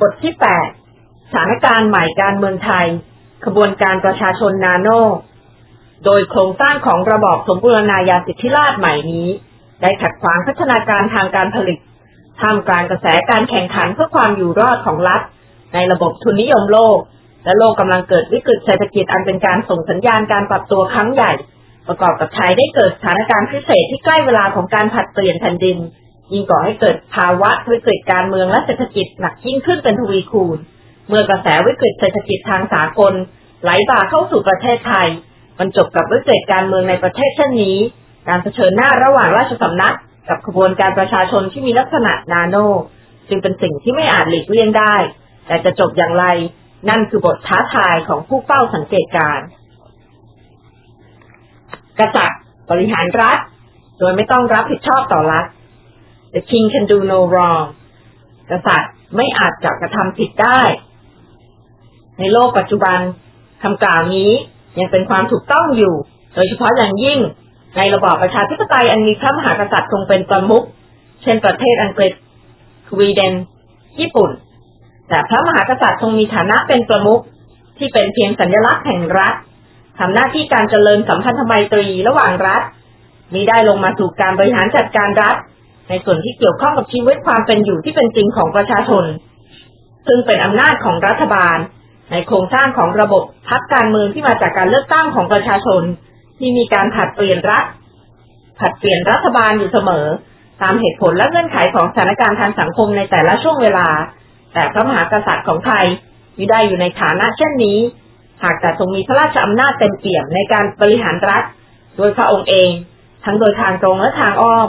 บทที่แปดสถานการณ์ใหม่การเมืองไทย ขบวนการประชาชนนาโน โดยโครงสร้างของระบอบสมบูรณาญาสิทธิราชใหม่นี้ ได้ขัดขวางพัฒนาการทางการผลิตท่ามกลางกระแสการแข่งขันเพื่อความอยู่รอดของรัฐ ในระบบทุนนิยมโลก และโลกกำลังเกิดวิกฤตเศรษฐกิจอันเป็นการส่งสัญญาณการปรับตัวครั้งใหญ่ ประกอบกับไทยได้เกิดสถานการณ์พิเศษที่ใกล้เวลาของการผัดเปลี่ยนแผ่นดิน ยิ่งก่อให้เกิดภาวะวิกฤตการเมืองและเศรษฐกิจหนักยิ่งขึ้นเป็นทวีคูณ เมื่อกระแสวิกฤตเศรษฐกิจทางสากลไหลบ่าเข้าสู่ประเทศไทยบรรจบกับวิกฤตการเมืองในประเทศเช่นนี้ การเผชิญหน้าระหว่างราชสำนัก กับขบวนการประชาชนที่มีลักษณะนาโน จึงเป็นสิ่งที่ไม่อาจหลีกเลี่ยงได้ แต่จะจบอย่างไร นั่นคือบทท้าทายของผู้เฝ้าสังเกตการกษัตริย์บริหารรัฐ โดยไม่ต้องรับผิดชอบต่อรัฐ The king can do no wrong กษัตริย์ไม่อาจจะกระทำผิดได้ ในโลกปัจจุบันคำกล่าวนี้ยังเป็นความถูกต้องอยู่ โดยเฉพาะอย่างยิ่ง ในระบอบประชาธิปไตยอันมีพระมหากษัตริย์ทรงเป็นประมุขเช่นประเทศอังกฤษสวีเดน ญี่ปุ่น แต่พระมหากษัตริย์ทรงมีฐานะเป็นประมุขที่เป็นเพียงสัญลักษณ์แห่งรัฐทำหน้าที่การเจริญสัมพันธไมตรีระหว่างรัฐมีได้ลงมาสู่การบริหารจัดการรัฐ ในส่วนที่เกี่ยวข้องกับชีวิตความเป็นอยู่ที่เป็นจริงของประชาชน ซึ่งเป็นอำนาจของรัฐบาล ในโครงสร้างของระบบพักการเมืองที่มาจากการเลือกตั้งของประชาชน ที่มีการผัดเปลี่ยนรัฐผัดเปลี่ยนรัฐบาลอยู่เสมอ ตามเหตุผลและเงื่อนไขของสถานการณ์ทางสังคมในแต่ละช่วงเวลา แต่พระมหากษัตริย์ของไทยมิได้อยู่ในฐานะเช่นนี้ หากแต่ทรงมีพระราชอำนาจเต็มเปี่ยมในการบริหารรัฐ โดยพระองค์เอง ทั้งโดยทางตรงและทางอ้อม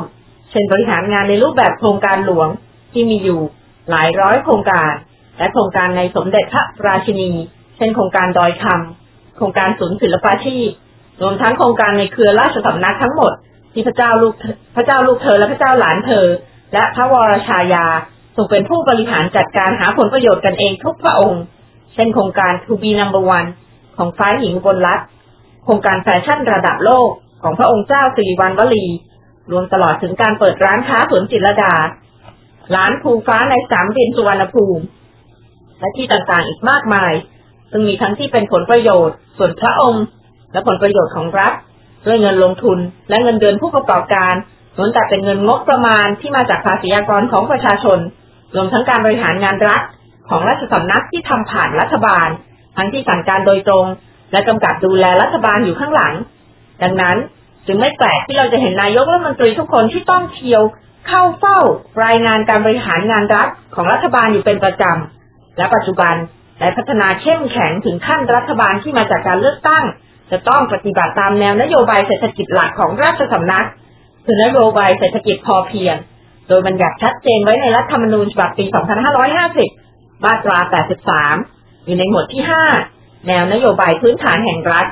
เช่นบริหารงานในรูปแบบโครงการหลวงที่มีอยู่หลายร้อยโครงการ และโครงการในสมเด็จพระราชินี เช่นโครงการดอยคำโครงการศูนย์ศิลปาชีพรวมทั้งโครงการในเครือราชสำนักทั้งหมด ที่พระเจ้าลูกพระเจ้าลูกเธอและพระเจ้าหลานเธอ และพระวรชายาทรงเป็นผู้บริหารจัดการหาผลประโยชน์กันเองทุกพระองค์ เช่นโครงการ To be number one ของฟ้าหญิงบนรัฐโครงการแฟชั่นระดับโลกของพระองค์เจ้าสิริวัณวลี รวมตลอดถึงการเปิดร้านค้าสวนจิตรดา ร้านภูฟ้าในสามบินสุวรรณภูมิ และที่ต่างๆอีกมากมาย ซึ่งมีทั้งที่เป็นผลประโยชน์ ส่วนพระองค์ และผลประโยชน์ของรัฐ ด้วยเงินลงทุนและเงินเดือนผู้ประกอบการล้วนแต่เป็นเงินงบประมาณที่มาจากภาษีอากรของประชาชน รวมทั้งการบริหารงานรัฐของราชสำนักที่ทำผ่านรัฐบาล ทั้งที่สั่งการโดยตรง และกำกับดูแลรัฐบาลอยู่ข้างหลัง ดังนั้น จึงไม่แปลกที่เราจะเห็นนายกรัฐมนตรีทุกคนที่ต้องเที่ยวเข้าเฝ้ารายงานการบริหารงานรัฐของรัฐบาลอยู่เป็นประจำ และปัจจุบันได้พัฒนาเข้มแข็งถึงขั้นรัฐบาลที่มาจากการเลือกตั้ง จะต้องปฏิบัติตามแนวนโยบายเศรษฐกิจหลักของราชสำนัก คือนโยบายเศรษฐกิจพอเพียง โดยบัญญัติชัดเจนไว้ในรัฐธรรมนูญฉบับปี 2550 มาตรา 83 อยู่ในหมวดที่ 5 แนวนโยบายพื้นฐานแห่งรัฐ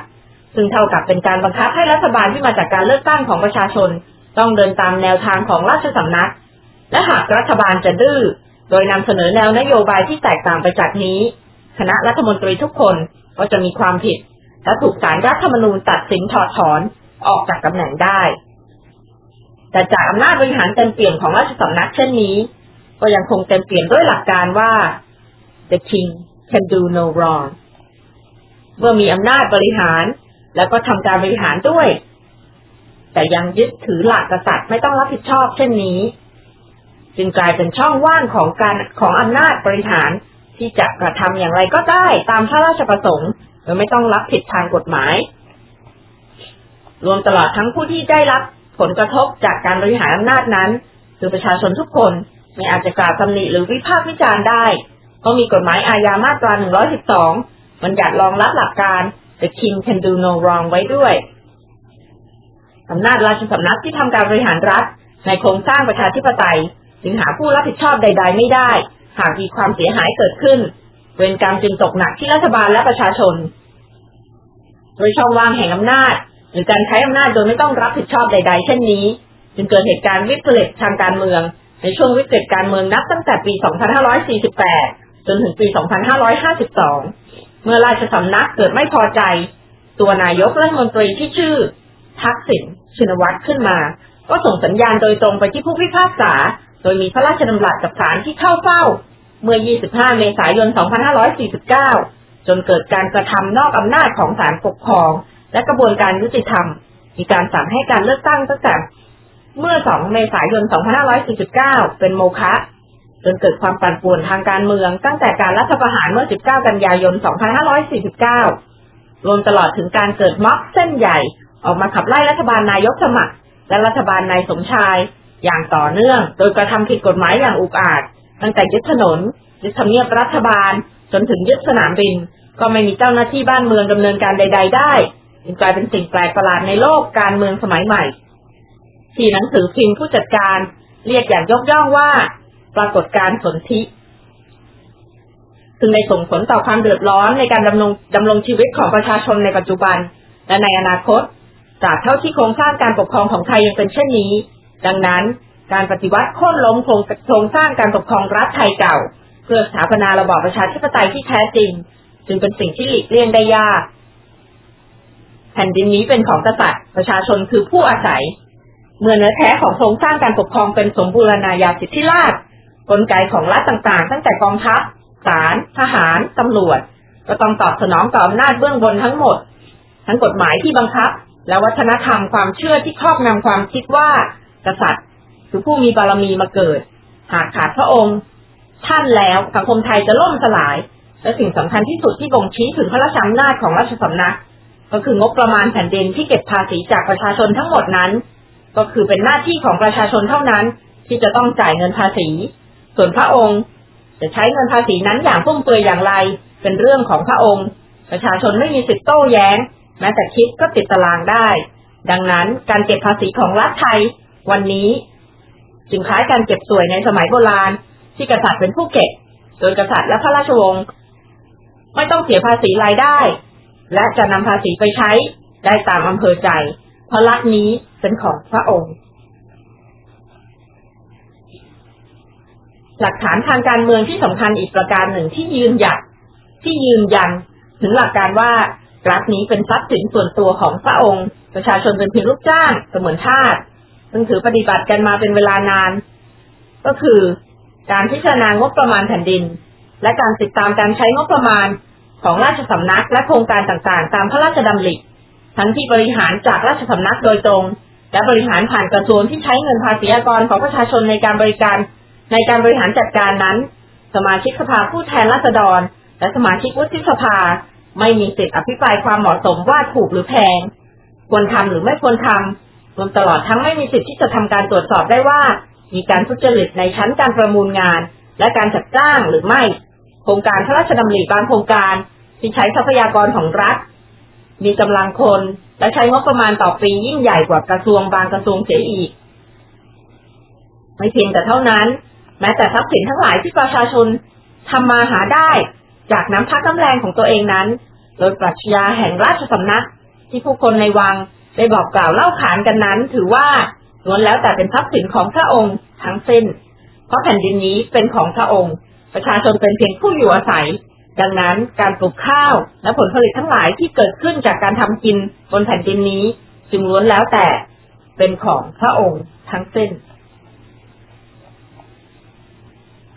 ซึ่งเท่ากับเป็นการบังคับให้รัฐบาลที่มาจากการเลือกตั้งของประชาชน ต้องเดินตามแนวทางของราชสำนัก และหากรัฐบาลจะดื้อโดยนำเสนอแนวนโยบายที่แตกต่างไปจากนี้ คณะรัฐมนตรีทุกคนก็จะมีความผิด และถูกศาลรัฐธรรมนูญตัดสินถอดถอนออกจากตำแหน่งได้ แต่จากอำนาจบริหารเต็มเปี่ยมของราชสำนักเช่นนี้ ก็ยังคงเต็มเปี่ยมด้วยหลักการว่า the king can do no wrong เมื่อมีอำนาจบริหาร แล้วก็ทำการบริหารด้วย แต่ยังยึดถือหลักกษัตริย์ไม่ต้องรับผิดชอบเช่นนี้ จึงกลายเป็นช่องว่างของการของอำนาจบริหารที่จะกระทำอย่างไรก็ได้ตามพระราชประสงค์โดยไม่ต้องรับผิดทางกฎหมาย รวมตลอดทั้งผู้ที่ได้รับผลกระทบจากการบริหารอำนาจนั้น คือประชาชนทุกคนไม่อาจจะกล่าวตำหนิหรือวิพากษ์วิจารณ์ได้เพราะมีกฎหมายอาญามาตรา 112 มันอยากรองรับหลักการ the king can do no wrong ไว้ด้วยอำนาจราชสำนักที่ทำการบริหารรัฐ ในโครงสร้างประชาธิปไตยจึงหาผู้รับผิดชอบใด ๆ ไม่ได้ หากมีความเสียหายเกิดขึ้น เวรกรรมจึงตกหนักที่รัฐบาลและประชาชน โดยช่องว่างแห่งอำนาจ หรือการใช้อำนาจโดยไม่ต้องรับผิดชอบใด ๆ เช่นนี้ จึงเกิดเหตุการณ์วิกฤตทางการเมือง ในช่วงวิกฤตการเมืองนับตั้งแต่ปี 2548 จนถึงปี 2552 เมื่อราชสำนักเกิดไม่พอใจ ตัวนายกรัฐมนตรีที่ชื่อ ทักษิณชินวัตรขึ้นมา ก็ส่งสัญญาณโดยตรงไปที่ผู้พิพากษา โดยมีพระราชดำรัสกับศาลที่เข้าเฝ้า เมื่อ 25 เมษายน 2549 จนเกิดการกระทำนอกอำนาจของศาลปกครอง และกระบวนการยุติธรรม มีการสั่งให้การเลือกตั้งตั้งแต่เมื่อ 2 เมษายน 2549 เป็นโมฆะ จนเกิดความปั่นป่วนทางการเมือง ตั้งแต่การรัฐประหารเมื่อ 19 กันยายน 2549 รวมตลอดถึงการเกิดม็อบเส้นใหญ่ ออกมาขับไล่รัฐบาลนายกสมัคร และรัฐบาลนายสมชาย อย่างต่อเนื่อง โดยกระทำผิดกฎหมายอย่างอุกอาจ ตั้งแต่ยึดถนนยึดทำเนียบรัฐบาล จนถึงยึดสนามบิน ก็ไม่มีเจ้าหน้าที่บ้านเมืองดำเนินการใด ๆ ได้จึงกลายเป็นสิ่งแปลกประหลาดในโลกการเมืองสมัยใหม่ที่หนังสือพิมพ์ผู้จัดการ เรียกอย่างยกย่องว่า ปรากฏการณ์สนธิซึ่งได้ส่งผลต่อความเดือดร้อนในการดำรงดำรงชีวิตของประชาชนในปัจจุบัน และในอนาคตตราบเท่าที่โครงสร้างการปกครองของไทยยังเป็นเช่นนี้ ดังนั้นการปฏิวัติโค่นล้มโครงโครงสร้างการปกครองรัฐไทยเก่า เพื่อสถาปนาระบอบประชาธิปไตยที่แท้จริง จึงเป็นสิ่งที่หลีกเลี่ยงได้ยาก แผ่นดินนี้เป็นของกษัตริย์ ประชาชนคือผู้อาศัย เมื่อเนื้อแท้ของโครงสร้างการปกครองเป็นสมบูรณาญาสิทธิราช กลไกของรัฐต่างๆ ตั้งแต่กองทัพศาลทหารตำรวจ ก็ต้องตอบสนองต่ออำนาจเบื้องบนทั้งหมด ทั้งกฎหมายที่บังคับ และวัฒนธรรมความเชื่อที่ครอบงำความคิดว่า กษัตริย์คือผู้มีบารมีมาเกิด หากขาดพระองค์ ท่านแล้วสังคมไทยจะล่มสลาย และสิ่งสำคัญที่สุดที่บ่งชี้ถึงพระราชอำนาจของราชสำนัก ก็คืองบประมาณแผ่นดินที่เก็บภาษีจากประชาชนทั้งหมดนั้น ก็คือเป็นหน้าที่ของประชาชนเท่านั้น ที่จะต้องจ่ายเงินภาษี ส่วนพระองค์ จะใช้เงินภาษีนั้นอย่างฟุ่มเฟือยอย่างไร เป็นเรื่องของพระองค์ ประชาชนไม่มีสิทธิ์โต้แย้ง แม้แต่คิดก็ติดตารางได้ ดังนั้นการเก็บภาษีของรัฐไทยวันนี้จึงคล้ายการเก็บสวยในสมัยโบราณ ที่กษัตริย์เป็นผู้เก็บ โดยกษัตริย์และพระราชวงศ์ไม่ต้องเสียภาษีรายได้ และจะนำภาษีไปใช้ได้ตามอำเภอใจ เพราะรัฐนี้เป็นของพระองค์ หลักฐานทางการเมืองที่สำคัญอีกประการหนึ่งที่ยืนหยัดที่ยืนยัน ถึงหลักการว่ารัฐนี้เป็นทรัพย์สินส่วนตัวของพระองค์ ประชาชนเป็นเพียงลูกจ้างเสมือนทาสซึ่งถือปฏิบัติกันมาเป็นเวลานาน ก็คือการพิจารณางบประมาณแผ่นดิน และการติดตามการใช้งบประมาณของราชสำนักและโครงการต่างๆ ตามพระราชดำริทั้งที่บริหารจากราชสำนักโดยตรง และบริหารผ่านกระทรวงที่ใช้เงินภาษีอากรของประชาชนในการบริการ ในการบริหารจัดการนั้น สมาชิกสภาผู้แทนราษฎร และสมาชิกวุฒิสภา ไม่มีสิทธิอภิปรายความเหมาะสมว่าถูกหรือแพง ควรทำหรือไม่ควรทำรวมตลอดทั้งไม่มีสิทธิที่จะทำการตรวจสอบได้ว่า มีการทุจริตในชั้นการประมูลงาน และการจัดจ้างหรือไม่ โครงการพระราชดำริบางโครงการที่ใช้ทรัพยากรของรัฐ มีกำลังคนและใช้งบประมาณต่อปียิ่งใหญ่กว่ากระทรวงบางกระทรวงเสียอีก ไม่เพียงแต่เท่านั้น แม้แต่ทรัพย์สินทั้งหลายที่ประชาชนทำมาหาได้ จากน้ำพักน้ำแรงของตัวเองนั้น โดยปรัชญาแห่งราชสำนัก ที่ผู้คนในวังได้บอกกล่าวเล่าขานกันนั้น ถือว่าล้วนแล้วแต่เป็นทรัพย์สินของพระองค์ทั้งสิ้น เพราะแผ่นดินนี้เป็นของพระองค์ ประชาชนเป็นเพียงผู้อยู่อาศัย ดังนั้นการปลูกข้าวและผลผลิตทั้งหลายที่เกิดขึ้นจากการทำกินบนแผ่นดินนี้ จึงล้วนแล้วแต่เป็นของพระองค์ทั้งสิ้น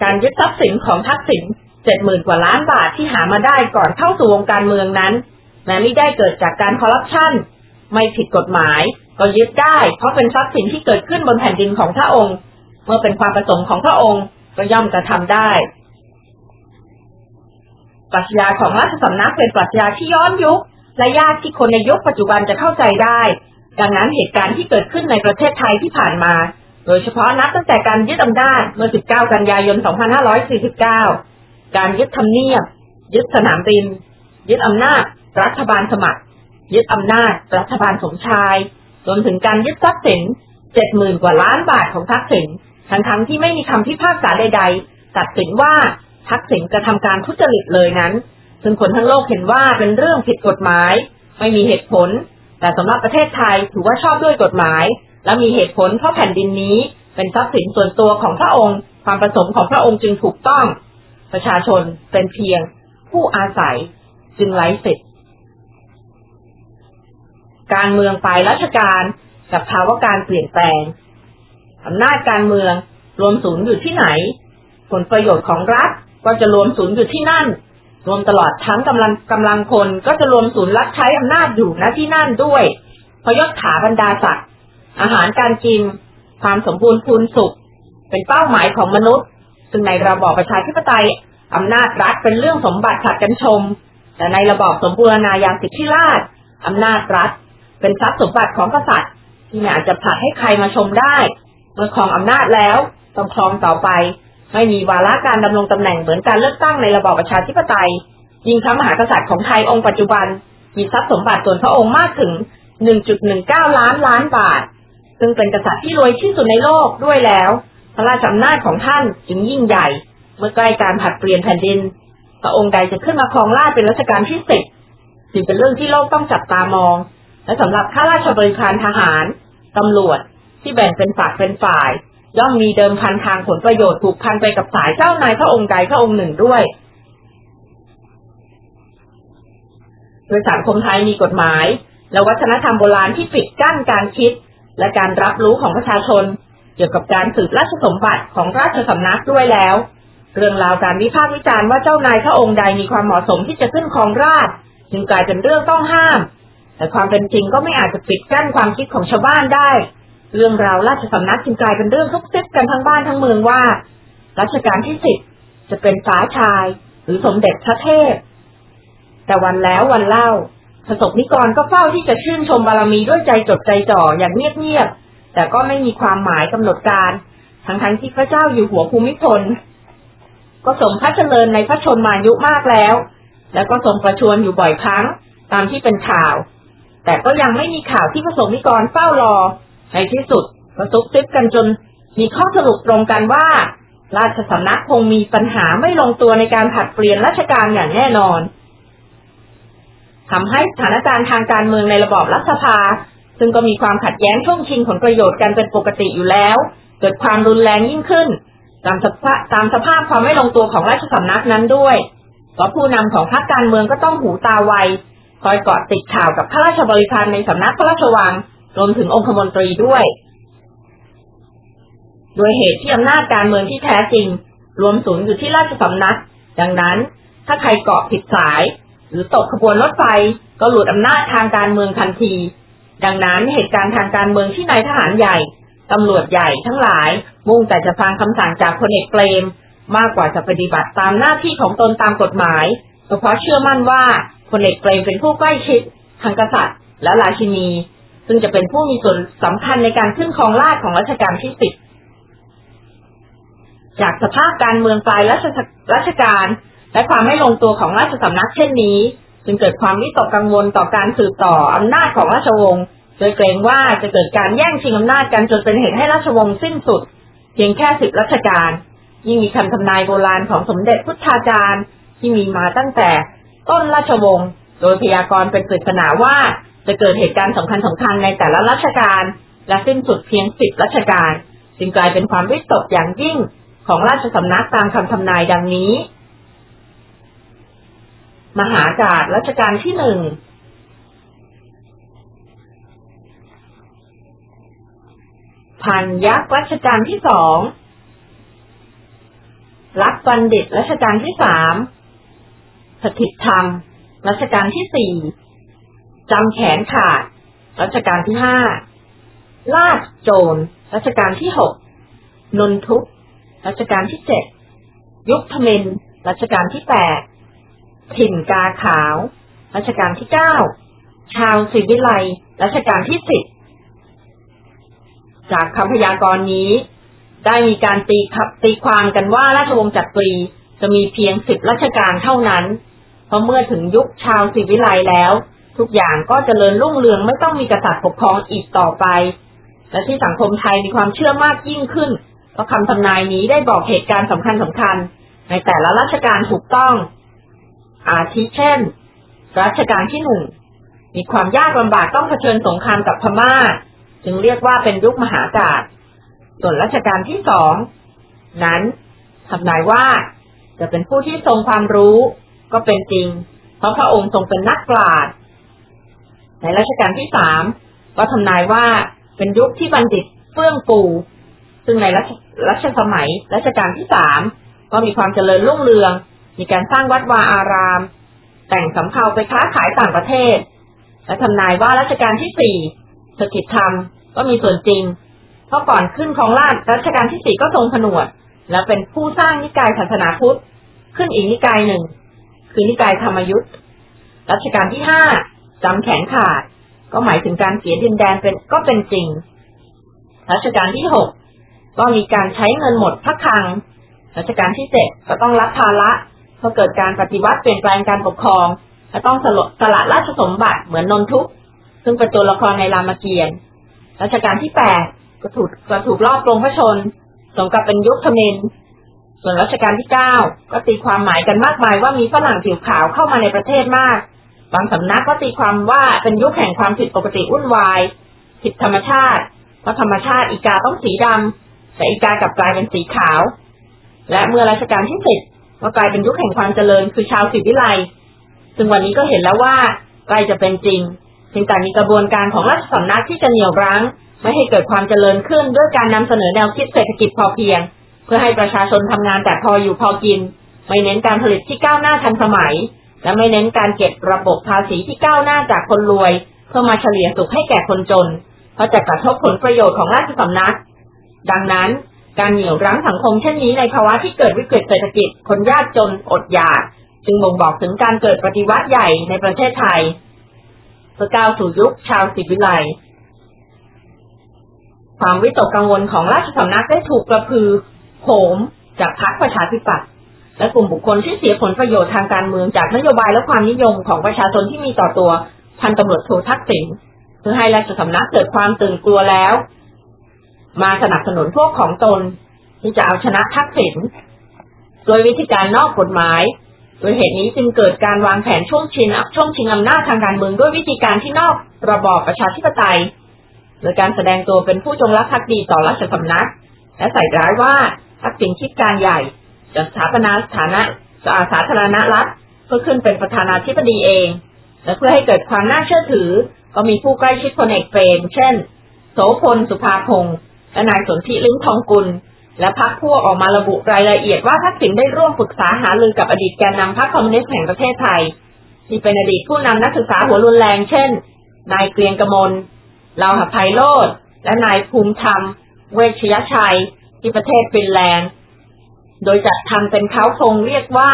การยึดทรัพย์สินของทักษิณเจ็ดหมื่นกว่าล้านบาทที่หามาได้ก่อนเข้าสู่วงการเมืองนั้นแม้ไม่ได้เกิดจากการคอร์รัปชันไม่ผิดกฎหมาย ก็ยึดได้เพราะเป็นทรัพย์สินที่เกิดขึ้นบนแผ่นดินของพระองค์ เมื่อเป็นความประสงค์ของพระองค์ก็ย่อมกระทำได้ปรัชญาของราชสำนักเป็นปรัชญาที่ย้อนยุค และยากที่คนในยุคปัจจุบันจะเข้าใจได้ ดังนั้นเหตุการณ์ที่เกิดขึ้นในประเทศไทยที่ผ่านมา โดยเฉพาะนับตั้งแต่การยึดอำนาจเมื่อ 19 กันยายน 2549 การยึดทำเนียบ ยึดสนามบิน ยึดอำนาจ รัฐบาลสมัคร ยึดอำนาจ รัฐบาลสมชาย รวมถึงการยึดทรัพย์สิน 70,000 กว่าล้านบาทของทักษิณ ทั้งทั้งที่ไม่มีคำพิพากษาใด ๆ ตัดสินว่าทักษิณกระทำการทุจริตเลยนั้น ซึ่งคนทั้งโลกเห็นว่าเป็นเรื่องผิดกฎหมาย ไม่มีเหตุผล แต่สำหรับประเทศไทยถือว่าชอบด้วยกฎหมาย และมีเหตุผลเพราะแผ่นดินนี้ เป็นทรัพย์สินส่วนตัวของพระองค์ ความประสงค์ของพระองค์จึงถูกต้อง ประชาชนเป็นเพียงผู้อาศัยจึงไร้สิทธิ์การเมืองฝ่ายราชการกับภาวะการเปลี่ยนแปลงอำนาจการเมืองรวมศูนย์อยู่ที่ไหน ผลประโยชน์ของรัฐก็จะรวมศูนย์อยู่ที่นั่น รวมตลอดทั้งกำลังกำลังคนก็จะรวมศูนย์รับใช้อำนาจอยู่ณที่นั่นด้วยพยศถาบรรดาศักดิ์ อาหารการกิน ความสมบูรณ์พูนสุข เป็นเป้าหมายของมนุษย์ ซึ่งในระบอบประชาธิปไตยอำนาจรัฐเป็นเรื่องสมบัติขัดกันชม แต่ในระบอบสมบูรณาญาสิทธิราชอำนาจรัฐ เป็นทรัพย์สมบัติของกษัตริย์ ที่ไม่อาจจะผลัดให้ใครมาชมได้ เมื่อครองอำนาจแล้วต้องครองต่อไป ไม่มีวาระการดำรงตำแหน่งเหมือนการเลือกตั้งในระบอบประชาธิปไตย ยิ่งพระมหากษัตริย์ของไทยองค์ปัจจุบัน มีทรัพย์สมบัติส่วนพระองค์มากถึง 1.19 ล้านล้านบาท ซึ่งเป็นกษัตริย์ที่รวยที่สุดในโลกด้วยแล้ว พระราชอำนาจของท่านจึงยิ่งใหญ่ เมื่อใกล้การผัดเปลี่ยนแผ่นดิน พระองค์ใดจะขึ้นมาครองราชเป็นรัชกาลที่สิบจึงเป็นเรื่องที่โลกต้องจับตามอง และสำหรับข้าราชบริพารทหารตำรวจที่แบ่งเป็นฝักเป็นฝ่าย ย่อมมีเดิมพันทางผลประโยชน์ผูกพันไปกับสายเจ้านายพระองค์ใดพระองค์หนึ่งด้วยโดยสังคมไทยมีกฎหมาย และวัฒนธรรมโบราณที่ปิดกั้นการคิด และการรับรู้ของประชาชน เกี่ยวกับการสืบราชสมบัติของราชสำนักด้วยแล้ว เรื่องราวการวิพากษ์วิจารณ์ว่าเจ้านายพระองค์ใดมีความเหมาะสมที่จะขึ้นครองราชจึงกลายเป็นเรื่องต้องห้าม แต่ความเป็นจริงก็ไม่อาจจะปิดกั้นความคิดของชาวบ้านได้ เรื่องราวราชสำนักจึงกลายเป็นเรื่องทุกเซตกันทั้งบ้านทั้งเมืองว่า รัชกาลที่สิบจะเป็นฟ้าชายหรือสมเด็จพระเทพแต่วันแล้ววันเล่า ประสบนิกรก็เฝ้าที่จะชื่นชมบารมีด้วยใจจดใจจ่ออย่างเงียบๆแต่ก็ไม่มีความหมายกำหนดการ ทั้งทั้งที่พระเจ้าอยู่หัวภูมิพลก็สมพระเจริญในพระชนมายุมากแล้ว แล้วก็ทรงประชวรอยู่บ่อยครั้งตามที่เป็นข่าว แต่ก็ยังไม่มีข่าวที่ประสบนิกรเฝ้ารอ ในที่สุดก็ซุกซิบกันจน มีข้อสรุปตรงกันว่า ราชสำนักคงมีปัญหาไม่ลงตัวในการผัดเปลี่ยนราชการอย่างแน่นอน ทำให้สถานการณ์ทางการเมืองในระบอบรัฐสภา ซึ่งก็มีความขัดแย้งช่วงชิงผลประโยชน์กันเป็นปกติอยู่แล้ว เกิดความรุนแรงยิ่งขึ้น ตามสภาพตามสภาพความไม่ลงตัวของราชสำนักนั้นด้วยเพราะผู้นำของพรรคการเมืองก็ต้องหูตาไวคอยเกาะติดข่าวกับข้าราชบริพารในสำนักพระราชวังรวมถึงองคมนตรีด้วย โดยเหตุที่อำนาจการเมืองที่แท้จริง รวมศูนย์อยู่ที่ราชสำนัก ดังนั้น ถ้าใครเกาะผิดสาย หรือตกขบวนรถไฟก็หลุดอำนาจทางการเมืองทันที ดังนั้นเหตุการณ์ทางการเมืองที่นายทหารใหญ่ตำรวจใหญ่ทั้งหลาย มุ่งแต่จะฟังคำสั่งจากพลเอกเปรม มากกว่าจะปฏิบัติตามหน้าที่ของตนตามกฎหมายเพราะเชื่อมั่นว่าพลเอกเปรมเป็นผู้ใกล้ชิดทางกษัตริย์ และราชินี ซึ่งจะเป็นผู้มีส่วนสำคัญในการขึ้นครองราชของรัชกาลที่สิบจากสภาพการเมืองปลายรัชกาล และความไม่ลงตัวของราชสำนักเช่นนี้ จึงเกิดความวิตกกังวลต่อการสืบต่ออำนาจของราชวงศ์โดยเกรงว่าจะเกิดการแย่งชิงอำนาจกันจนเป็นเหตุให้ราชวงศ์สิ้นสุด เพียงแค่สิบรัชกาลยิ่งมีคำทำนายโบราณของสมเด็จพุทธาจารย์ที่มีมาตั้งแต่ต้นราชวงศ์โดยพยากรณ์เป็นปริศนาว่าจะเกิดเหตุการณ์สำคัญสำคัญในแต่ละรัชกาลและสิ้นสุดเพียงสิบรัชกาลจึงกลายเป็นความวิตกอย่างยิ่งของราชสำนักตามคำทำนายดังนี้ มหากาศรัชกาลที่หนึ่งพันยักษ์รัชกาลที่สองรักบัณฑิตรัชกาลที่สามสถิตธรรมรัชกาลที่สี่จำแขนขาดรัชกาลที่ห้าลาดโจรรัชกาลที่หกนนทุกรัชกาลที่เจ็ดยุคทมินรัชกาลที่แปด ถิ่นกาขาว รัชกาลที่เก้า ชาวศิวิไลรัชกาลที่สิบ จากคำพยากรณ์นี้ ได้มีการตีขับตีความกันว่าราชวงศ์จักรีจะมีเพียงสิบรัชกาลเท่านั้น เพราะเมื่อถึงยุคชาวศิวิไลแล้ว ทุกอย่างก็จเจริญรุ่งเรืองไม่ต้องมีกษัตริย์ปกครองอีกต่อไป และที่สังคมไทยมีความเชื่อมากยิ่งขึ้นเพราะคำทำนายนี้ได้บอกเหตุการณ์สำคัญสำคัญในแต่ละรัชกาลถูกต้อง อาทิเช่น รัชกาลที่หนึ่งมีความยากลำบากต้องเผชิญสงครามกับพม่า จึงเรียกว่าเป็นยุคมหากาศส่วนรัชกาลที่สองนั้นทำนายว่าจะเป็นผู้ที่ทรงความรู้ก็เป็นจริง เพราะพระองค์ทรงเป็นนักปราชญ์ในรัชกาลที่สามก็ทำนายว่าเป็นยุคที่บัณฑิตเฟื่องฟูซึ่งในรัชรัชสมัยรัชกาลที่สามก็มีความเจริญรุ่งเรือง มีการสร้างวัดวาอาราม แต่งสำเภาไปค้าขายต่างประเทศ และทำนายว่ารัชกาลที่สี่สถิตธรรมก็มีส่วนจริง เพราะก่อนขึ้นของราชรัชกาลที่สี่ก็ทรงผนวด และเป็นผู้สร้างนิกายศาสนาพุทธ ขึ้นอีกนิกายหนึ่ง คือนิกายธรรมยุทธรัชกาลที่ห้าจำแขนขาด ก็หมายถึงการเสียดินแดนเป็นก็เป็นจริง รัชกาลที่หกก็มีการใช้เงินหมดพักคัง รัชกาลที่เจ็ดก็ต้องรับภาระ พราะเกิดการปฏิวัติเปลี่ยนแปลงการปกครองและต้องสลสละราชสมบัติเหมือนนนทุกซึ่งเป็นตัวละครในรามเกียรติ์รัชกาลที่แปดก็ถูกก็ถูกลอบปรงพระชน สมกับเป็นยุคธมินส่วนรัชกาลที่เก้าก็ตีความหมายกันมากมายว่ามีฝรั่งผิวขาวเข้ามาในประเทศมาก บางสำนักก็ตีความว่าเป็นยุคแห่งความผิดปกติวุ่นวาย ผิดธรรมชาติเพราะธรรมชาติอีกาต้องสีดำแต่อีกากลับกลายเป็นสีขาว และเมื่อรัชกาลที่สิบ ก็กลายเป็นยุคแห่งความเจริญคือชาวสิวิไลซึ่งวันนี้ก็เห็นแล้วว่าใกล้จะเป็นจริงเพียงแต่มีกระบวนการของราชสำนักที่จะเหนี่ยวรั้ง ไม่ให้เกิดความเจริญขึ้นด้วยการนำเสนอแนวคิดเศรษฐกิจพอเพียง เพื่อให้ประชาชนทำงานแต่พออยู่พอกิน ไม่เน้นการผลิตที่ก้าวหน้าทันสมัย และไม่เน้นการเก็บระบบภาษีที่ก้าวหน้าจากคนรวย เพื่อมาเฉลี่ยสุขให้แก่คนจน เพราะจะกระทบผลประโยชน์ของราชสำนัก ดังนั้น การเหนี่ยวรั้งสังคมเช่นนี้ในภาวะที่เกิดวิกฤตเศรษฐกิจ คนยากจนอดอยาก จึงบ่งบอกถึงการเกิดปฏิวัติใหญ่ในประเทศไทยเพื่อก้าวสู่ยุคชาวสิวิไลความวิตกกังวลของราชสำนักได้ถูกกระพือโหมจากพรรคประชาธิปัตย์และกลุ่มบุคคลที่เสียผลประโยชน์ทางการเมืองจากนโยบายและความนิยมของประชาชนที่มีต่อตัวพันตำรวจโททักษิณเพื่อให้ราชสำนักเกิดความตื่นกลัวแล้ว มาสนับสนุนพวกของตน ที่จะเอาชนะทักษิณโดยวิธีการนอกกฎหมาย โดยเหตุนี้จึงเกิดการวางแผนช่วงชิงช่วงชิงอำนาจทางการเมืองด้วยวิธีการที่นอกระบอบประชาธิปไตย โดยการแสดงตัวเป็นผู้จงรักภักดีต่อราชสำนัก และใส่ร้ายว่าทักษิณคิดการใหญ่จะสถาปนาสถานะสาธารณรัฐเพื่อขึ้นเป็นประธานาธิบดีเอง และเพื่อให้เกิดความน่าเชื่อถือ ก็มีผู้ใกล้ชิดพลเอกเปรม เช่น โสพลสุภาพงศ์ และนายสนธิลิ้มทองกุล และพักพวกออกมาระบุรายละเอียดว่าทักษิณได้ร่วมปรึกษาหารือกับอดีตแกนนำพรรคคอมมิวนิสต์แห่งประเทศไทย ที่เป็นอดีตผู้นำนักศึกษาหัวรุนแรงเช่น นายเกรียงกมลลาวหไพโรธและนายภูมิธรรม เวชยชัย ที่ประเทศฟินแลนด์ โดยจัดทำเป็นเขาคงเรียกว่า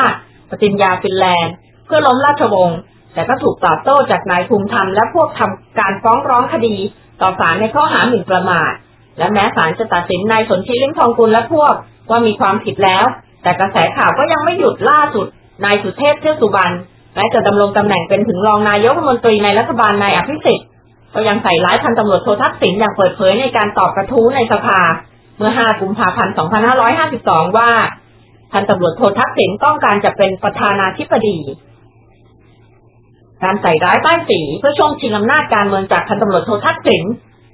ปฏิญญาฟินแลนด์ เพื่อล้มราชวงศ์แต่ก็ถูกตอบโต้จากนายภูมิธรรมและพวกทำการฟ้องร้องคดี ต่อศาลในข้อหาหมิ่นประมาท และแม้ศาลจะตัดสินนายสนธิลิ้มทองกุลและพวกว่ามีความผิดแล้ว แต่กระแสข่าวก็ยังไม่หยุดล่าสุด นายสุเทพเทือกสุบรรณแม้จะดำรงตำแหน่งเป็นถึงรองนายกรัฐมนตรีในรัฐบาลนายอภิสิทธิ์ก็ยังใส่ร้ายพันตำรวจโททักษิณอย่างเปิดเผยในการตอบกระทู้ในสภา เมื่อ 5 กุมภาพันธ์ 2552 ว่าพันตำรวจโททักษิณต้องการจะเป็นประธานาธิบดี การใส่ร้ายป้ายสีเพื่อช่วงชิงอำนาจการเมืองจากพันตำรวจโททักษิณ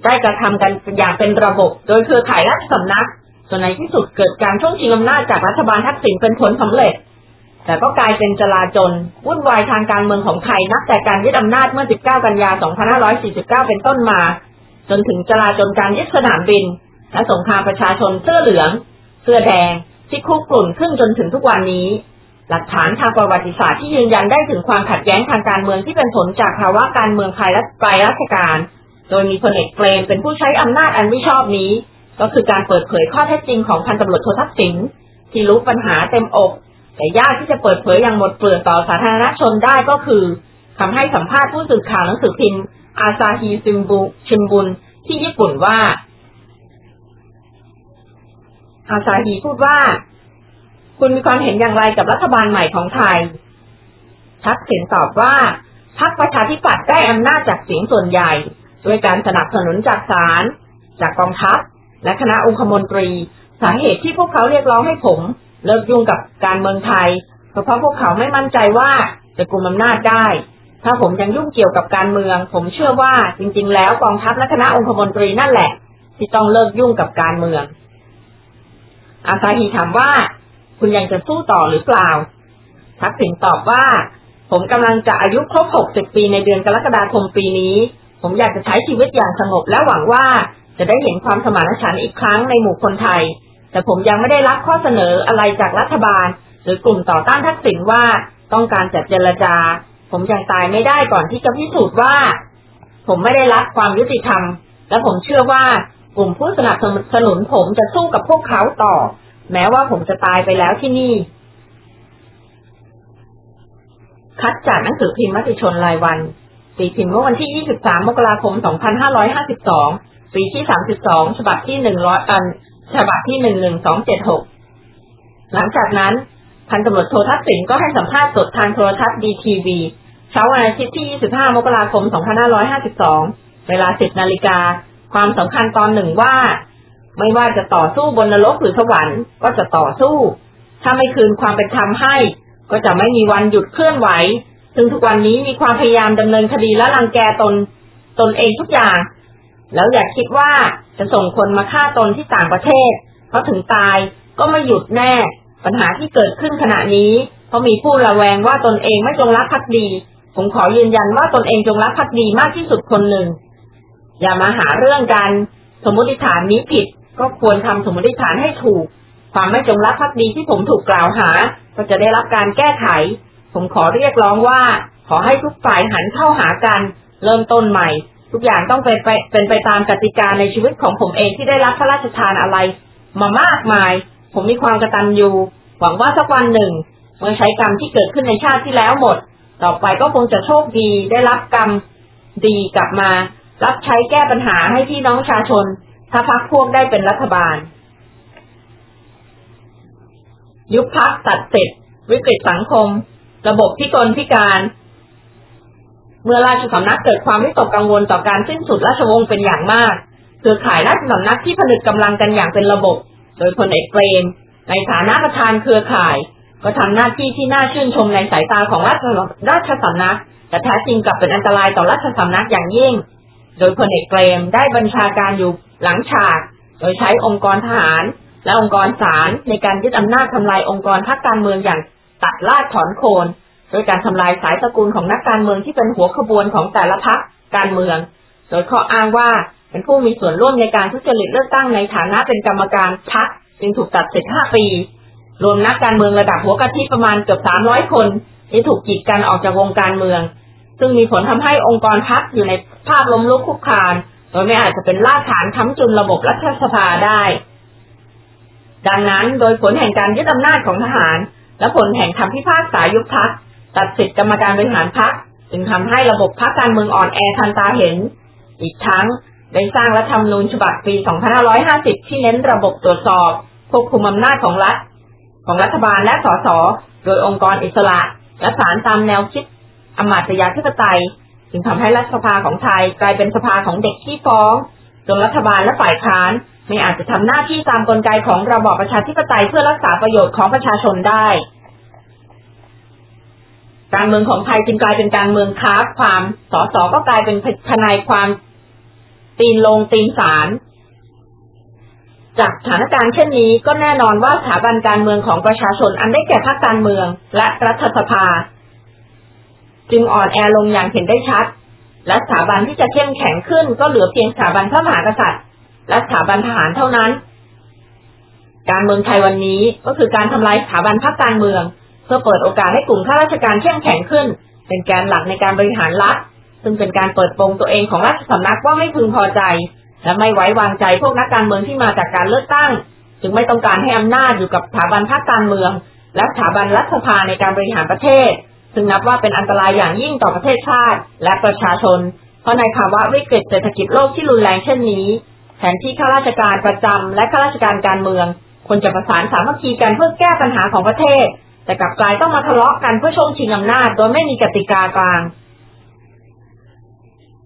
ได้กระทำกันอย่างเป็นระบบ โดยเครือข่ายราชสำนักจนในที่สุดเกิดการช่วงชิงอำนาจจากรัฐบาลทักษิณเป็นผลสำเร็จ แต่ก็กลายเป็นจลาจลวุ่นวายทางการเมืองของไทยนับแต่การยึดอำนาจเมื่อ 19 กันยา 2549 เป็นต้นมา จนถึงจลาจลการยึดสนามบิน และสงครามประชาชนเสื้อเหลือง เสื้อแดง ที่คุกกลุ่นขึ้นจนถึงทุกวันนี้ หลักฐานทางประวัติศาสตร์ที่ยืนยันได้ถึงความขัดแย้งทางการเมืองที่เป็นผลจากภาวะการเมืองภายและปลายรัชกาล โดยมีพลเอกเปรมเป็นผู้ใช้อำนาจอันไม่ชอบนี้ ก็คือการเปิดเผยข้อเท็จจริงของพันตำรวจโททักษิณที่รู้ปัญหาเต็มอก แต่ยากที่จะเปิดเผยอย่างหมดเปลือกต่อสาธารณชนได้ก็คือทำให้สัมภาษณ์ผู้สื่อข่าวหนังสือพิมพ์อาซาฮีซิมบุชิมบุนที่ญี่ปุ่นว่า อาซาฮีพูดว่า คุณมีความเห็นอย่างไรกับรัฐบาลใหม่ของไทย ทักษิณตอบว่าพรรคประชาธิปัตย์ได้อำนาจจากเสียงส่วนใหญ่ ด้วยการสนับสนุนจากศาลจากกองทัพและคณะองคมนตรี สาเหตุที่พวกเขาเรียกร้องให้ผม เลิกยุ่งกับการเมืองไทยเพราะพวกเขาไม่มั่นใจว่าจะกุมอำนาจได้ ถ้าผมยังยุ่งเกี่ยวกับการเมือง ผมเชื่อว่าจริง ๆ แล้วกองทัพและคณะองคมนตรีนั่นแหละ ที่ต้องเลิกยุ่งกับการเมือง อาซาฮีถามว่า คุณยังจะสู้ต่อหรือเปล่า ทักษิณตอบว่า ผมกำลังจะอายุครบ 60 ปีในเดือนกรกฎาคมปีนี้ ผมอยากจะใช้ชีวิตอย่างสงบและหวังว่าจะได้เห็นความสมานฉันท์อีกครั้งในหมู่คนไทยแแต่ผมยังไม่ได้รับข้อเสนออะไรจากรัฐบาล หรือกลุ่มต่อต้านทักษิณว่าต้องการจัดเจรจา ผมยังตายไม่ได้ก่อนที่จะพิสูจน์ว่า ผมไม่ได้รับความยุติธรรม และผมเชื่อว่ากลุ่มผู้สนับสนุนผมจะสู้กับพวกเขาต่อ แม้ว่าผมจะตายไปแล้วที่นี่ คัดจากหนังสือพิมพ์มติชนรายวัน ตีพิมพ์เมื่อวันที่ 23 มกราคม 2552 ปีที่ 32 ฉบับที่ 100อันฉบับที่ 11276 หลังจากนั้น พันตำรวจโททักษิณก็ให้สัมภาษณ์สดทางโทรทัศน์ดีทีวีเช้าวันอาทิตย์ที่ 25 มกราคม 2552 เวลา 10 นาฬิกา ความสำคัญตอนหนึ่งว่า ไม่ว่าจะต่อสู้บนนรกหรือสวรรค์ก็จะต่อสู้ ถ้าไม่คืนความเป็นธรรมให้ ก็จะไม่มีวันหยุดเคลื่อนไหว ซึ่งทุกวันนี้มีความพยายามดำเนินคดีและรังแกตนตนเองทุกอย่าง แล้วอย่าคิดว่าจะส่งคนมาฆ่าตนที่ต่างประเทศเพราะถึงตายก็ไม่หยุดแน่ ปัญหาที่เกิดขึ้นขณะนี้ เพราะมีผู้ระแวงว่าตนเองไม่จงรักภักดี ผมขอยืนยันว่าตนเองจงรักภักดีมากที่สุดคนหนึ่ง อย่ามาหาเรื่องกัน สมมติฐานนี้ผิดก็ควรทำสมมติฐานให้ถูก ความไม่จงรักภักดีที่ผมถูกกล่าวหา ก็จะได้รับการแก้ไข ผมขอเรียกร้องว่า ขอให้ทุกฝ่ายหันเข้าหากัน เริ่มต้นใหม่ ทุกอย่างต้องเป็นไปเป็นไปตามกติกาในชีวิตของผมเองที่ได้รับพระราชทานอะไร มามากมาย ผมมีความกระตันยูหวังว่าสักวันหนึ่งเมื่อใช้กรรมที่เกิดขึ้นในชาติที่แล้วหมด ต่อไปก็คงจะโชคดีได้รับกรรมดีกลับมา รับใช้แก้ปัญหาให้พี่น้องชาชน ถ้าพักพวกได้เป็นรัฐบาล ยุบพักตัดเสร็จวิกฤตสังคม ระบบพิกลพิการ เมื่อราชสำนักเกิดความวิตกกังวลต่อการสิ้นสุดราชวงศ์เป็นอย่างมากเครือข่ายราชสำนักที่ผนึกกำลังกันอย่างเป็นระบบ โดยพลเอกเปรม ในฐานะประธานเครือข่าย ก็ทำหน้าที่ที่น่าชื่นชมในสายตาของราชราชสำนัก แต่แท้จริงกลับเป็นอันตรายต่อราชสำนักอย่างยิ่ง โดยพลเอกเปรมได้บัญชาการอยู่หลังฉาก โดยใช้องค์กรทหาร และองค์กรศาลในการยึดอำนาจทำลายองค์กรพรรคการเมืองอย่าง ตัดลาดถอนโคนโดยการทำลายสายสกุลของนักการเมืองที่เป็นหัวขบวนของแต่ละพรรคการเมือง โดยข้ออ้างว่าเป็นผู้มีส่วนร่วมในการทุจริตเลือกตั้งในฐานะเป็นกรรมการพรรคจึงถูกตัดสิทธิ์5ปี รวมนักการเมืองระดับหัวกะทิประมาณเกือบ300 คนที่ถูกกีดกันออกจากวงการเมือง ซึ่งมีผลทำให้องค์กรพรรคอยู่ในภาพล้มลุกคุกคานโดยไม่อาจจะเป็นรากฐานค้ำจุนระบบรัฐสภาได้ ดังนั้นโดยผลแห่งการยึดอำนาจของทหาร และผลแห่งคำพิพากษายุบพักตัดสิทธิกรรมการบริหารพักจึงทำให้ระบบพักการเมืองอ่อนแอทันตาเห็น อีกทั้งได้สร้างรัฐธรรมนูญฉบับปี 2550 ที่เน้นระบบตรวจสอบควบคุมอำนาจของรัฐ ของรัฐบาลและสสโดยองค์กรอิสระและศาลตามแนวคิดอมาตยาธิปไตย จึงทำให้รัฐสภาของไทยกลายเป็นสภาของเด็กที่ฟ้อง จนรัฐบาลและฝ่ายค้านไม่อาจจะทำหน้าที่ตามกลไกของระบอบประชาธิปไตยเพื่อรักษาประโยชน์ของประชาชนได้ การเมืองของไทยจึงกลายเป็นการเมืองค้าความสสก็กลายเป็นทนายความตีนลงตีนศาลจากสถานการณ์เช่นนี้ก็แน่นอนว่าสถาบันการเมืองของประชาชนอันได้แก่พรรคการเมืองและรัฐสภา จึงอ่อนแอลงอย่างเห็นได้ชัด และสถาบันที่จะเข้มแข็งขึ้นก็เหลือเพียงสถาบันพระมหากษัตริย์ และสถาบันทหารเท่านั้น การเมืองไทยวันนี้ก็คือการทำลายสถาบันพรรคการเมือง เพื่อเปิดโอกาสให้กลุ่มข้าราชการเข้มแข็งขึ้น เป็นแกนหลักในการบริหารรัฐซึ่งเป็นการเปิดโปงตัวเองของราชสำนักว่าไม่พึงพอใจ และไม่ไว้วางใจพวกนักการเมืองที่มาจากการเลือกตั้ง จึงไม่ต้องการให้อำนาจอยู่กับสถาบันพรรคการเมือง และสถาบันรัฐสภาในการบริหารประเทศ ซึ่งนับว่าเป็นอันตรายอย่างยิ่งต่อประเทศชาติ และประชาชน เพราะในภาวะวิกฤตเศรษฐกิจโลกที่รุนแรงเช่นนี้แทนที่ข้าราชการประจำและข้าราชการการเมืองควรจะประสานสามัคคีกันเพื่อแก้ปัญหาของประเทศ แต่กลับกลายต้องมาทะเลาะกันเพื่อช่วงชิงอำนาจโดยไม่มีกติกากลาง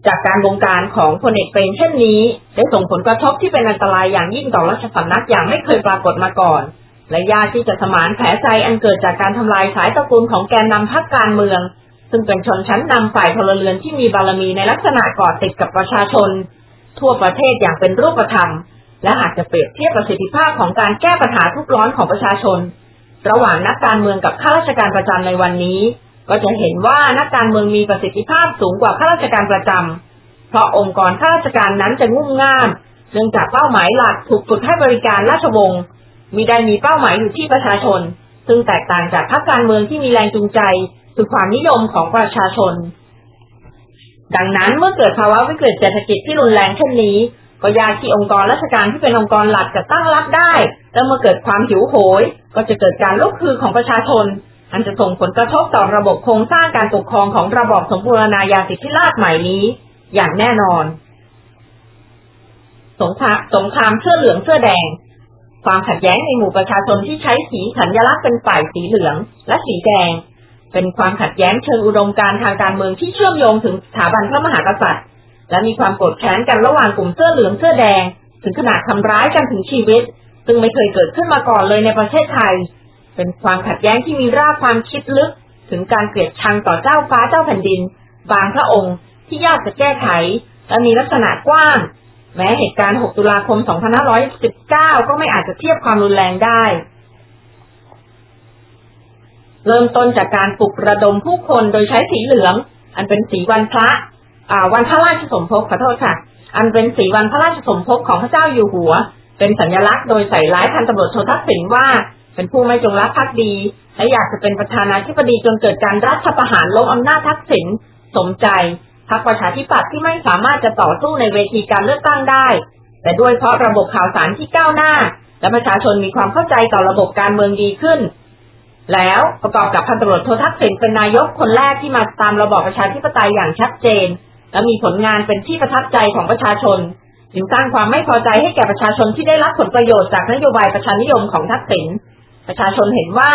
จากการวงการของพลเอกเปรมเช่นนี้ ได้ส่งผลกระทบที่เป็นอันตรายอย่างยิ่งต่อราชสำนักอย่างไม่เคยปรากฏมาก่อน และยากที่จะสมานแผลใจอันเกิดจากการทำลายสายตระกูลของแกนนำพรรคการเมือง ซึ่งเป็นชนชั้นนำฝ่ายพลเรือนที่มีบารมีในลักษณะกอติดกับประชาชน ทั่วประเทศอย่างเป็นรูปธรรม และหากจะเปรียบเทียบประสิทธิภาพของการแก้ปัญหาทุกร้อนของประชาชน ระหว่างนักการเมืองกับข้าราชการประจำในวันนี้ ก็จะเห็นว่านักการเมืองมีประสิทธิภาพสูงกว่าข้าราชการประจำเพราะองค์กรข้าราชการนั้นจะงุ่มง่ามเนื่องจากเป้าหมายหลักถูกฝึกให้บริการราชวงศ์ มีได้มีเป้าหมายอยู่ที่ประชาชน ซึ่งแตกต่างจากพรรคการเมืองที่มีแรงจูงใจคือความนิยมของประชาชน ดังนั้นเมื่อเกิดภาวะวิกฤตเศรษฐกิจที่รุนแรงเช่นนี้ ก็ยากที่องค์กรราชการที่เป็นองค์กรหลักจะตั้งรับได้ และเมื่อเกิดความหิวโหย ก็จะเกิดการลุกคือของประชาชน อันจะส่งผลกระทบต่อระบบโครงสร้างการปกครองของระบอบสมบูรณาญาสิทธิราชใหม่นี้ อย่างแน่นอน สงครามสงครามเสื้อเหลืองเสื้อแดง ความขัดแย้งในหมู่ประชาชนที่ใช้สีสัญลักษณ์เป็นฝ่ายสีเหลืองและสีแดง เป็นความขัดแย้งเชิงอุดมการทางการเมืองที่เชื่อมโยงถึงสถาบันพระมหากษัตริย์ และมีความโกรธแค้นกันระหว่างกลุ่มเสื้อเหลืองเสื้อแดง ถึงขนาดทำร้ายกันถึงชีวิต ซึ่งไม่เคยเกิดขึ้นมาก่อนเลยในประเทศไทย เป็นความขัดแย้งที่มีรากความคิดลึก ถึงการเกลียดชังต่อเจ้าฟ้าเจ้าแผ่นดิน บางพระองค์ที่ยากจะแก้ไขและมีลักษณะกว้าง แม้เหตุการณ์ 6 ตุลาคม 2519 ก็ไม่อาจจะเทียบความรุนแรงได้ เริ่มต้นจากการปลุกระดมผู้คนโดยใช้สีเหลือง อันเป็นสีวันพระอ่าวันพระราชสมภพขอโทษค่ะ อันเป็นสีวันพระราชสมภพของพระเจ้าอยู่หัว เป็นสัญลักษณ์โดยใส่ร้ายพันตำรวจโททักษิณว่า เป็นผู้ไม่จงรักภักดี และอยากจะเป็นประธานาธิบดีจนเกิดการรัฐประหารล้มอำนาจทักษิณสมใจ พรรคประชาธิปัตย์ที่ไม่สามารถจะต่อสู้ในเวทีการเลือกตั้งได้ แต่ด้วยเพราะระบบข่าวสารที่ก้าวหน้า และประชาชนมีความเข้าใจต่อระบบการเมืองดีขึ้น แล้วประกอบกับพันตำรวจโททักษิณเป็นนายกคนแรกที่มาตามระบอบประชาธิปไตยอย่างชัดเจน และมีผลงานเป็นที่ประทับใจของประชาชนจึงสร้างความไม่พอใจให้แก่ประชาชนที่ได้รับผลประโยชน์จากนโยบายประชานิยมของทักษิณประชาชนเห็นว่า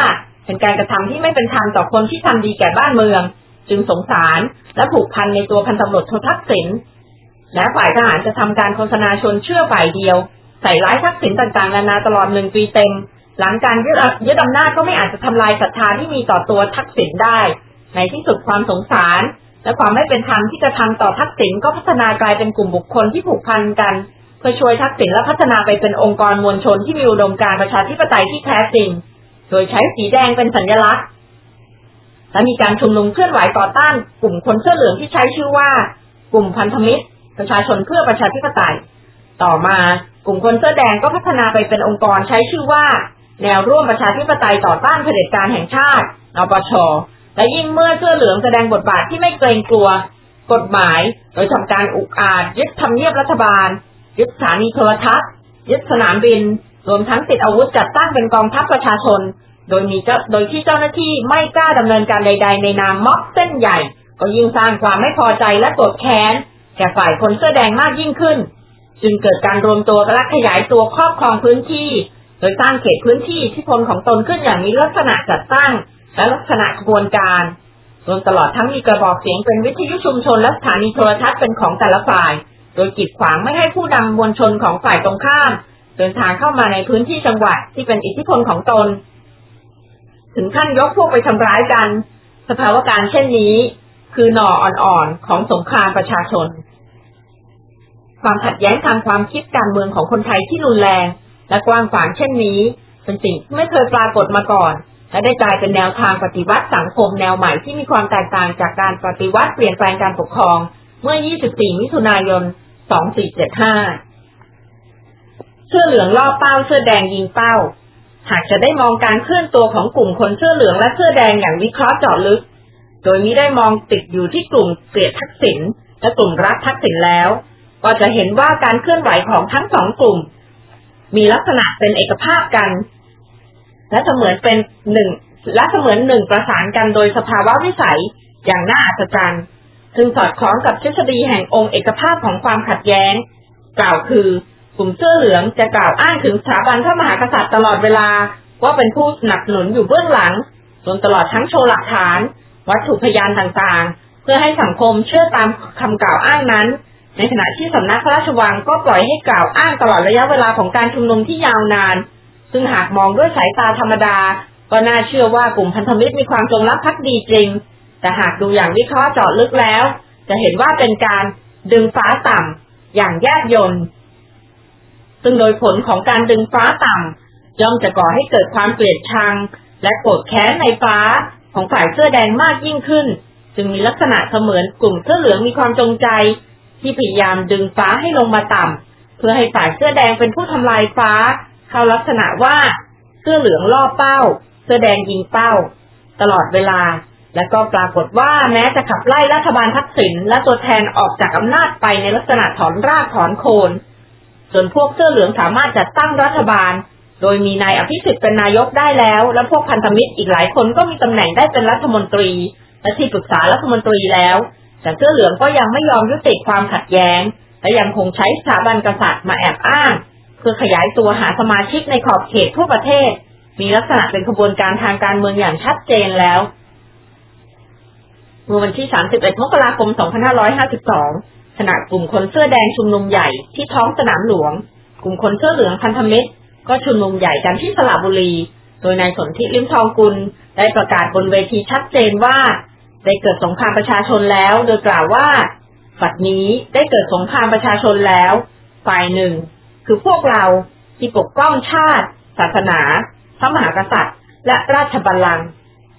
เป็นการกระทำที่ไม่เป็นธรรมต่อคนที่ทำดีแก่บ้านเมือง จึงสงสารและผูกพันในตัวพันตำรวจโททักษิณและฝ่ายทหารจะทำการโฆษณาชนเชื่อฝ่ายเดียว ใส่ร้ายทักษิณต่างๆ นานาตลอดหนึ่งปีเต็ม หลังการยึดยึดอำนาจก็ไม่อาจจะทำลายศรัทธาที่มีต่อตัวทักษิณได้ ในที่สุดความสงสาร และความไม่เป็นธรรมที่จะทำต่อทักษิณก็พัฒนากลายเป็นกลุ่มบุคคลที่ผูกพันกัน เพื่อช่วยทักษิณและพัฒนาไปเป็นองค์กรมวลชนที่มีอุดมการประชาธิปไตยที่แท้จริง โดยใช้สีแดงเป็นสัญลักษณ์ และมีการชุมนุมเคลื่อนไหวต่อต้าน กลุ่มคนเสื้อเหลืองที่ใช้ชื่อว่า กลุ่มพันธมิตร ประชาชนเพื่อประชาธิปไตย ต่อมากลุ่มคนเสื้อแดงก็พัฒนาไปเป็นองค์กรใช้ชื่อว่า แนวร่วมประชาธิปไตยต่อต้านเผด็จการแห่งชาตินปชและยิ่งเมื่อเสื้อเหลืองแสดงบทบาทที่ไม่เกรงกลัว กฎหมาย โดยทำการอุกอาจยึดทำเนียบรัฐบาล ยึดสถานีโทรทัศน์ ยึดสนามบิน รวมทั้งติดอาวุธจัดตั้งเป็นกองทัพประชาชน โดยมีเจ้าโดยที่เจ้าหน้าที่ไม่กล้าดำเนินการใด ๆ ในนามม็อบเส้นใหญ่ ก็ยิ่งสร้างความไม่พอใจและโกรธแค้นแก่ฝ่ายคนเสื้อแดงมากยิ่งขึ้น จึงเกิดการรวมตัวและขยายตัวครอบครองพื้นที่ โดยสร้างเขตพื้นที่ที่พลของตนขึ้นอย่างมีลักษณะจัดตั้ง และลักษณะกระบวนการรวมตลอดทั้งมีกระบอกเสียงเป็นวิทยุชุมชนและสถานีโทรทัศน์เป็นของแต่ละฝ่าย โดยกีดขวางไม่ให้ผู้นำมวลชนของฝ่ายตรงข้าม เดินทางเข้ามาในพื้นที่จังหวัดที่เป็นอิทธิพลของตน ถึงขั้นยกพวกไปทำร้ายกัน สภาวะการเช่นนี้ คือหน่ออ่อนๆของสงครามประชาชน ความขัดแย้งทางความคิดการเมืองของคนไทยที่รุนแรง และกว้างขวางเช่นนี้ เป็นสิ่งที่ไม่เคยปรากฏมาก่อน และได้กลายเป็นแนวทางปฏิวัติสังคมแนวใหม่ที่มีความแตกต่างจากการปฏิวัติเปลี่ยนแปลงการปกครอง เมื่อ 24 มิถุนายน 2475เสื้อเหลืองล่อเป้าเสื้อแดงยิงเป้า หากจะได้มองการเคลื่อนตัวของกลุ่มคนเสื้อเหลืองและเสื้อแดงอย่างวิเคราะห์เจาะลึก โดยมิได้มองติดอยู่ที่กลุ่มเกลียดทักษิณและกลุ่มรักทักษิณแล้ว ก็จะเห็นว่าการเคลื่อนไหวของทั้งสองกลุ่ม มีลักษณะเป็นเอกภาพกัน และเสมือนเป็นหนึ่งและเสมือนหนึ่งประสานกันโดยสภาวะวิสัยอย่างน่าอัศจรรย์ซึ่งสอดคล้องกับทฤษฎีแห่งองค์เอกภาพของความขัดแย้ง กล่าวคือ กลุ่มเสื้อเหลืองจะกล่าวอ้างถึงสถาบันพระมหากษัตริย์ตลอดเวลา ว่าเป็นผู้สนับสนุนอยู่เบื้องหลังจนตลอดทั้งโชว์หลักฐาน วัตถุพยานต่างๆ เพื่อให้สังคมเชื่อตามคำกล่าวอ้างนั้น ในขณะที่สำนักพระราชวังก็ปล่อยให้กล่าวอ้างตลอดระยะเวลาของการชุมนุมที่ยาวนาน ซึ่งหากมองด้วยสายตาธรรมดา ก็น่าเชื่อว่ากลุ่มพันธมิตรมีความจงรักภักดีจริง แต่หากดูอย่างวิเคราะห์เจาะลึกแล้ว จะเห็นว่าเป็นการดึงฟ้าต่ำอย่างแยบยนต์ ซึ่งโดยผลของการดึงฟ้าต่ำย่อมจะก่อให้เกิดความเกลียดชัง และโกรธแค้นในฟ้าของฝ่ายเสื้อแดงมากยิ่งขึ้น จึงมีลักษณะเสมือนกลุ่มเสื้อเหลืองมีความจงใจ ที่พยายามดึงฟ้าให้ลงมาต่ำเพื่อให้ฝ่ายเสื้อแดงเป็นผู้ทำลายฟ้า เข้าลักษณะว่า เสื้อเหลืองล่อเป้า เสื้อแดงยิงเป้า ตลอดเวลา และก็ปรากฏว่าแม้จะขับไล่รัฐบาลทักษิณและตัวแทนออกจากอำนาจไปในลักษณะถอนรากถอนโคน จนพวกเสื้อเหลืองสามารถจัดตั้งรัฐบาล โดยมีนายอภิสิทธิ์เป็นนายกได้แล้ว และพวกพันธมิตรอีกหลายคนก็มีตำแหน่งได้เป็นรัฐมนตรี และที่ปรึกษารัฐมนตรีแล้ว แต่เสื้อเหลืองก็ยังไม่ยอมยุติความขัดแย้ง และยังคงใช้สถาบันกษัตริย์มาแอบอ้าง เพื่อขยายตัวหาสมาชิกในขอบเขตทั่วประเทศ มีลักษณะเป็นขบวนการทางการเมืองอย่างชัดเจนแล้วเมื่อวันที่ 31 มกราคม 2552 ขณะกลุ่มคนเสื้อแดงชุมนุมใหญ่ที่ท้องสนามหลวง กลุ่มคนเสื้อเหลืองพันธมิตร ก็ชุมนุมใหญ่กันที่สระบุรี โดยนายสนธิลิ้มทองกุลได้ประกาศบนเวทีชัดเจนว่าได้เกิดสงครามประชาชนแล้ว โดยกล่าวว่าฝัดนี้ได้เกิดสงครามประชาชนแล้ว ฝ่ายหนึ่ง คือพวกเราที่ปกป้องชาติ ศาสนา พระมหากษัตริย์ และราชบัลลังก์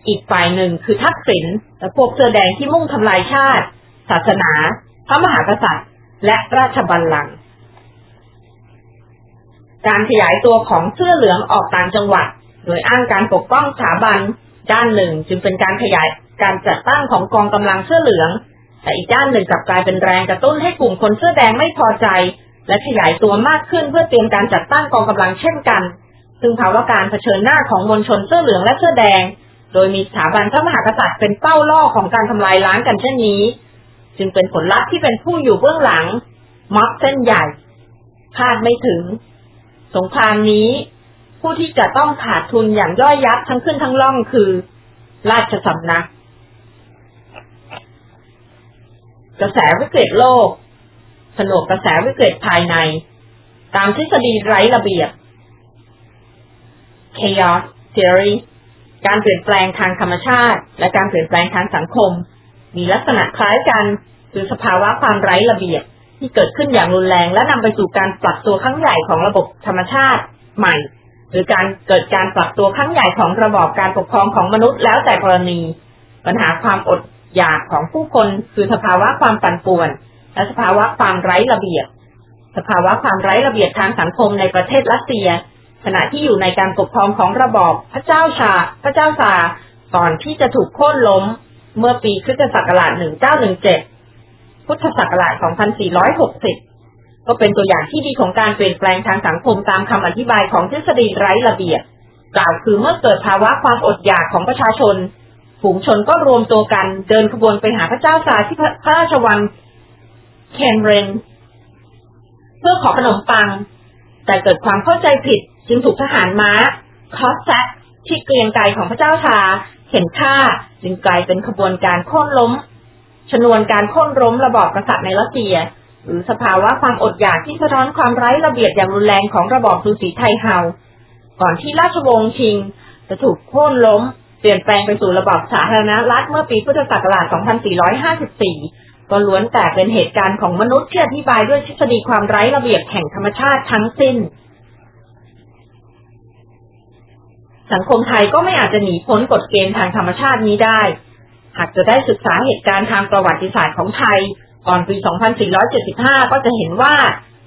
อีกฝ่ายหนึ่งคือทักษิณและพวกเสื้อแดงที่มุ่งทำลายชาติ ศาสนา พระมหากษัตริย์ และราชบัลลังก์การขยายตัวของเสื้อเหลืองออกต่างจังหวัด โดยอ้างการปกป้องสถาบัน ด้านหนึ่งจึงเป็นการขยายการจัดตั้งของกองกำลังเสื้อเหลือง แต่อีกด้านหนึ่งกลับกลายเป็นแรงกระตุ้นให้กลุ่มคนเสื้อแดงไม่พอใจ และขยายตัวมากขึ้นเพื่อเตรียมการจัดตั้งกองกำลังเช่นกัน ซึ่งภาวะการเผชิญหน้าของมวลชนเสื้อเหลืองและเสื้อแดง โดยมีสถาบันพระมหากษัตริย์เป็นเป้าล่อของการทำลายล้างกันเช่นนี้ จึงเป็นผลลัพธ์ที่เป็นผู้อยู่เบื้องหลังม็อบเส้นใหญ่คาดไม่ถึง สงครามนี้ ผู้ที่จะต้องขาดทุนอย่างย่อยยับทั้งขึ้นทั้งล่องคือ ราชสำนัก กระแสวิกฤตโลกสนวกกระแสวิกฤตภายใน ตามทฤษฎีไร้ระเบียบ chaos theory การเปลี่ยนแปลงทางธรรมชาติ และการเปลี่ยนแปลงทางสังคม มีลักษณะคล้ายกันคือสภาวะความไร้ระเบียบที่เกิดขึ้นอย่างรุนแรง และนำไปสู่การปรับตัวครั้งใหญ่ของระบบธรรมชาติใหม่ หรือการเกิดการปรับตัวครั้งใหญ่ของระบอบการปกครองของมนุษย์แล้วแต่กรณี ปัญหาความอดอยากของผู้คนคือสภาวะความปั่นป่วน และสภาวะความไร้ระเบียบ สภาวะความไร้ระเบียบทางสังคมในประเทศรัสเซีย ขณะที่อยู่ในการปกครองของระบอบพระเจ้าชา พระเจ้าซาก่อนที่จะถูกโค่นล้ม เมื่อปีคริสตศักราช 1917 พุทธศักราช 2460 ก็เป็นตัวอย่างที่ดีของการเปลี่ยนแปลงทางสังคมตามคำอธิบายของทฤษฎีไร้ระเบียบ กล่าวคือเมื่อเกิดภาวะความอดอยากของประชาชนฝูงชนก็รวมตัวกันเดินขบวนไปหาพระเจ้าซาที่พระราชวังเคนเรนเพื่อขอขนมปัง แต่เกิดความเข้าใจผิดจึงถูกทหารม้าคอสแซกที่เกรียงไกรของพระเจ้าชา เห็นค่าจึงกลายเป็นขบวนการโค่นล้ม ชนวนการโค่นล้มระบอบกษัตริย์ในรัสเซีย หรือสภาวะความอดอยากที่สะท้อนความไร้ระเบียบอย่างรุนแรงของระบอบสุสีไทเฮา ก่อนที่ราชวงศ์ชิง จะถูกโค่นล้ม เปลี่ยนแปลงไปสู่ระบอบสาธารณรัฐเมื่อปีพุทธศักราช 2454 ก็ล้วนแต่เป็นเหตุการณ์ของมนุษย์ที่อธิบายด้วยทฤษฎีความไร้ระเบียบแห่งธรรมชาติทั้งสิ้น สังคมไทยก็ไม่อาจจะหนีพ้นกฎเกณฑ์ทางธรรมชาตินี้ได้ หากจะได้ศึกษาเหตุการณ์ทางประวัติศาสตร์ของไทยก่อนปี 2475 ก็จะเห็นว่า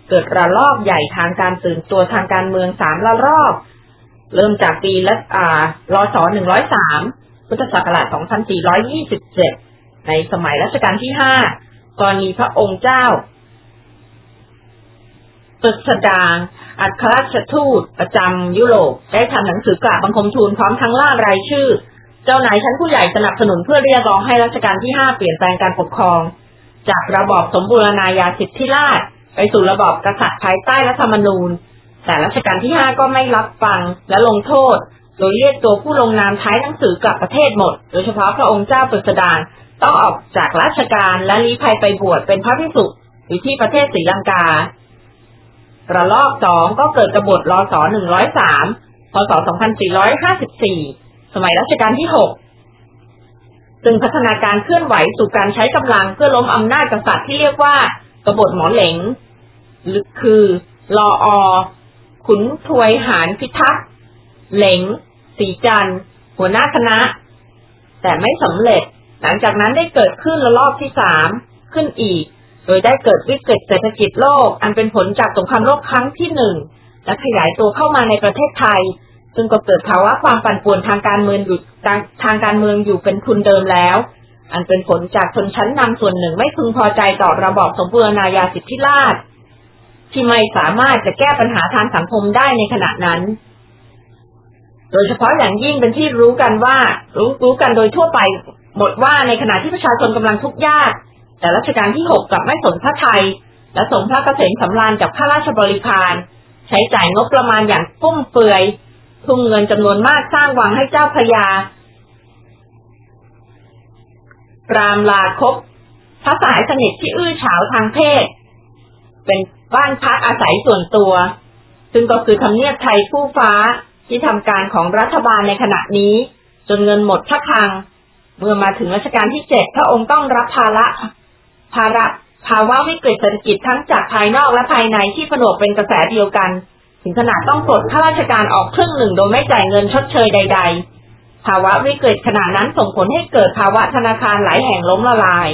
เกิดระลอกใหญ่ทางการตื่นตัวทางการเมืองสามระลอก เริ่มจากปีละอ่ารศ103 พุทธศักราช 2427 ในสมัยรัชกาลที่5ตอนมีพระองค์เจ้า ปึกสดางอัครราชทูตประจำยุโรป ได้ทำหนังสือกราบบังคมทูลพร้อมทั้งล่ารายชื่อ เจ้านายชั้นผู้ใหญ่สนับสนุนเพื่อเรียกร้องให้รัชกาลที่ห้าเปลี่ยนแปลงการปกครอง จากระบอบสมบูรณาญาสิทธิราชไปสู่ระบอบกษัตริย์ภายใต้รัฐธรรมนูญ แต่รัชกาลที่ห้าก็ไม่รับฟังและลงโทษ โดยเรียกตัวผู้ลงนามท้ายหนังสือกลับประเทศหมด โดยเฉพาะพระองค์เจ้าปึษดางต้องออกจากราชการและลี้ภัยไปบวชเป็นพระภิกษุอยู่ที่ประเทศศรีลังกา ระลอกสองก็เกิดกบฏรอสหนึ่งร้อยสามพศสองพันสี่ร้อยห้าสิบสี่สมัยรัชกาลที่หกซึ่งพัฒนาการเคลื่อนไหวสู่การใช้กำลังเพื่อล้มอำนาจกษัตริย์ที่เรียกว่ากบฏหมอเหลงคือรออขุนทวยหานพิทักษ์เหลงสีจันหัวหน้าคณะ แต่ไม่สำเร็จ หลังจากนั้นได้เกิดขึ้นระลอกที่สามขึ้นอีก โดยได้เกิดวิกฤตเศรษฐกิจโลก อันเป็นผลจากสงครามโลกครั้งที่หนึ่งและขยายตัวเข้ามาในประเทศไทย ซึ่งก็เกิดภาวะความปั่นป่วนทางการเมืองอยู่ทางการเมืองอยู่เป็นทุนเดิมแล้ว อันเป็นผลจากชนชั้นนำส่วนหนึ่งไม่พึงพอใจต่อระบอบสมบูรณาญาสิทธิราชที่ไม่สามารถจะแก้ปัญหาทางสังคมได้ในขณะนั้น โดยเฉพาะอย่างยิ่งเป็นที่รู้กันว่า รู้รู้กันโดยทั่วไปหมดว่าในขณะที่ประชาชนกำลังทุกข์ยาก แต่รัชกาลที่หกกลับไม่สนพระไทย และสงพระเกษมสำราญกับข้าราชบริพารใช้จ่ายงบประมาณอย่างฟุ่มเฟือยทุ่มเงินจำนวนมากสร้างวังให้เจ้าพญาปรามลาคบพระสายสนิทที่อื้อฉาวทางเพศ เป็นบ้านพักอาศัยส่วนตัว ซึ่งก็คือทำเนียบไทยผู้ฟ้าที่ทำการของรัฐบาลในขณะนี้ จนเงินหมดพระคัง เมื่อมาถึงรัชกาลที่เจ็ดพระองค์ต้องรับภาระ ภาระภาวะวิกฤตเศรษฐกิจทั้งจากภายนอกและภายในที่ผนวกเป็นกระแสเดียวกัน ถึงขนาดต้องปลดข้าราชการออกครึ่งหนึ่งโดยไม่จ่ายเงินชดเชยใด ๆ ภาวะวิกฤตขนาดนั้นส่งผลให้เกิดภาวะธนาคารหลายแห่งล้มละลาย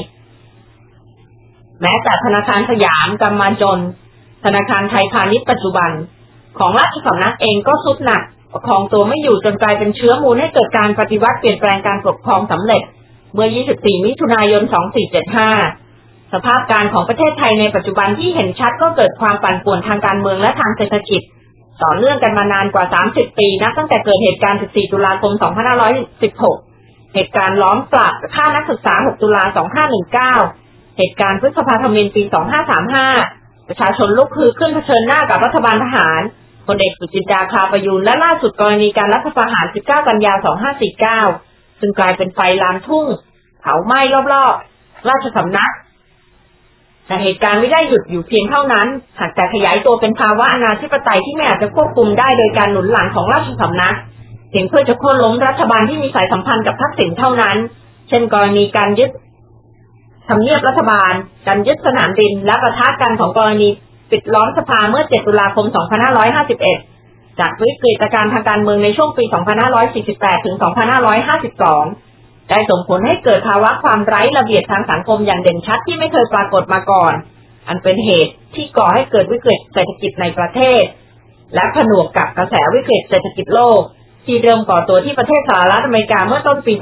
แม้แต่ธนาคารสยามกำมาจน ธนาคารไทยพาณิชย์ปัจจุบัน ของราชสำนักเองก็สุดหนักประคองตัวไม่อยู่จนกลายเป็นเชื้อมูลให้เกิดการปฏิวัติเปลี่ยนแปลงการปกครองสำเร็จ เมื่อ 24 มิถุนายน 2475 สภาพการของประเทศไทยในปัจจุบันที่เห็นชัดก็เกิดความปั่นป่วนทางการเมืองและทางเศรษฐกิจ ต่อเนื่องกันมานานกว่า 30 ปีนับตั้งแต่เกิดเหตุการณ์ 14 ตุลาคม 2516 เหตุการณ์ล้อมปราบฆ่านักศึกษา 6 ตุลา 2519 เหตุการณ์พฤษภาธมินปี 2535 ประชาชนลุกคือขึ้นเผชิญหน้ากับรัฐบาลทหารพลเอกสุจินดาคาประยูนและล่าสุดกรณีการรัฐประหาร 19 กันยา 2549 ซึ่งกลายเป็นไฟลามทุ่ง เผาไหม้รอบๆ ราชสำนัก แต่เหตุการณ์ไม่ได้หยุดอยู่เพียงเท่านั้น หากแต่ขยายตัวเป็นภาวะอนาธิปไตยที่ไม่อาจจะควบคุมได้โดยการหนุนหลังของราชสำนักเพียงเพื่อจะโค่นล้มรัฐบาลที่มีสายสัมพันธ์กับทักษิณเท่านั้น เช่นกรณีการยึดทำเนียบรัฐบาล การยึดสนามบิน และประทะกันของกรณีปิดล้อมสภาเมื่อ 7 ตุลาคม 2551 จากวิกฤตการณ์ทางการเมืองในช่วงปี 2548 ถึง 2552 ได้ส่งผลให้เกิดภาวะความไร้ระเบียบทางสังคมอย่างเด่นชัดที่ไม่เคยปรากฏมาก่อน อันเป็นเหตุที่ก่อให้เกิดวิกฤตเศรษฐกิจในประเทศ และผนวกกับกระแสวิกฤตเศรษฐกิจโลก ที่เริ่มก่อตัวที่ประเทศสหรัฐอเมริกาเมื่อต้นปี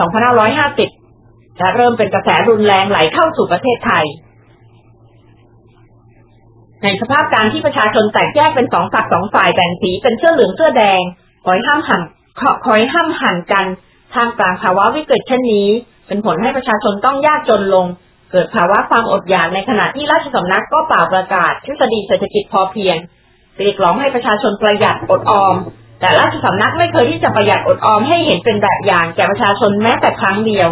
2550 และเริ่มเป็นกระแสรุนแรงไหลเข้าสู่ประเทศไทย ในสภาพการที่ประชาชนแตกแยกเป็นสองฝักสองฝ่ายแบ่งสีเป็นเสื้อเหลืองเสื้อแดงคอยห้ามหันคอยห้ามหันกัน ท่ามกลางภาวะวิกฤตเช่นนี้ เป็นผลให้ประชาชนต้องยากจนลง เกิดภาวะความอดอยากในขณะที่ราชสำนักก็เป่าประกาศทฤษฎีเศรษฐกิจพอเพียงเรียกร้องให้ประชาชนประหยัดอดออม แต่ราชสำนักไม่เคยที่จะประหยัดอดออมให้เห็นเป็นแบบอย่างแก่ประชาชนแม้แต่ครั้งเดียว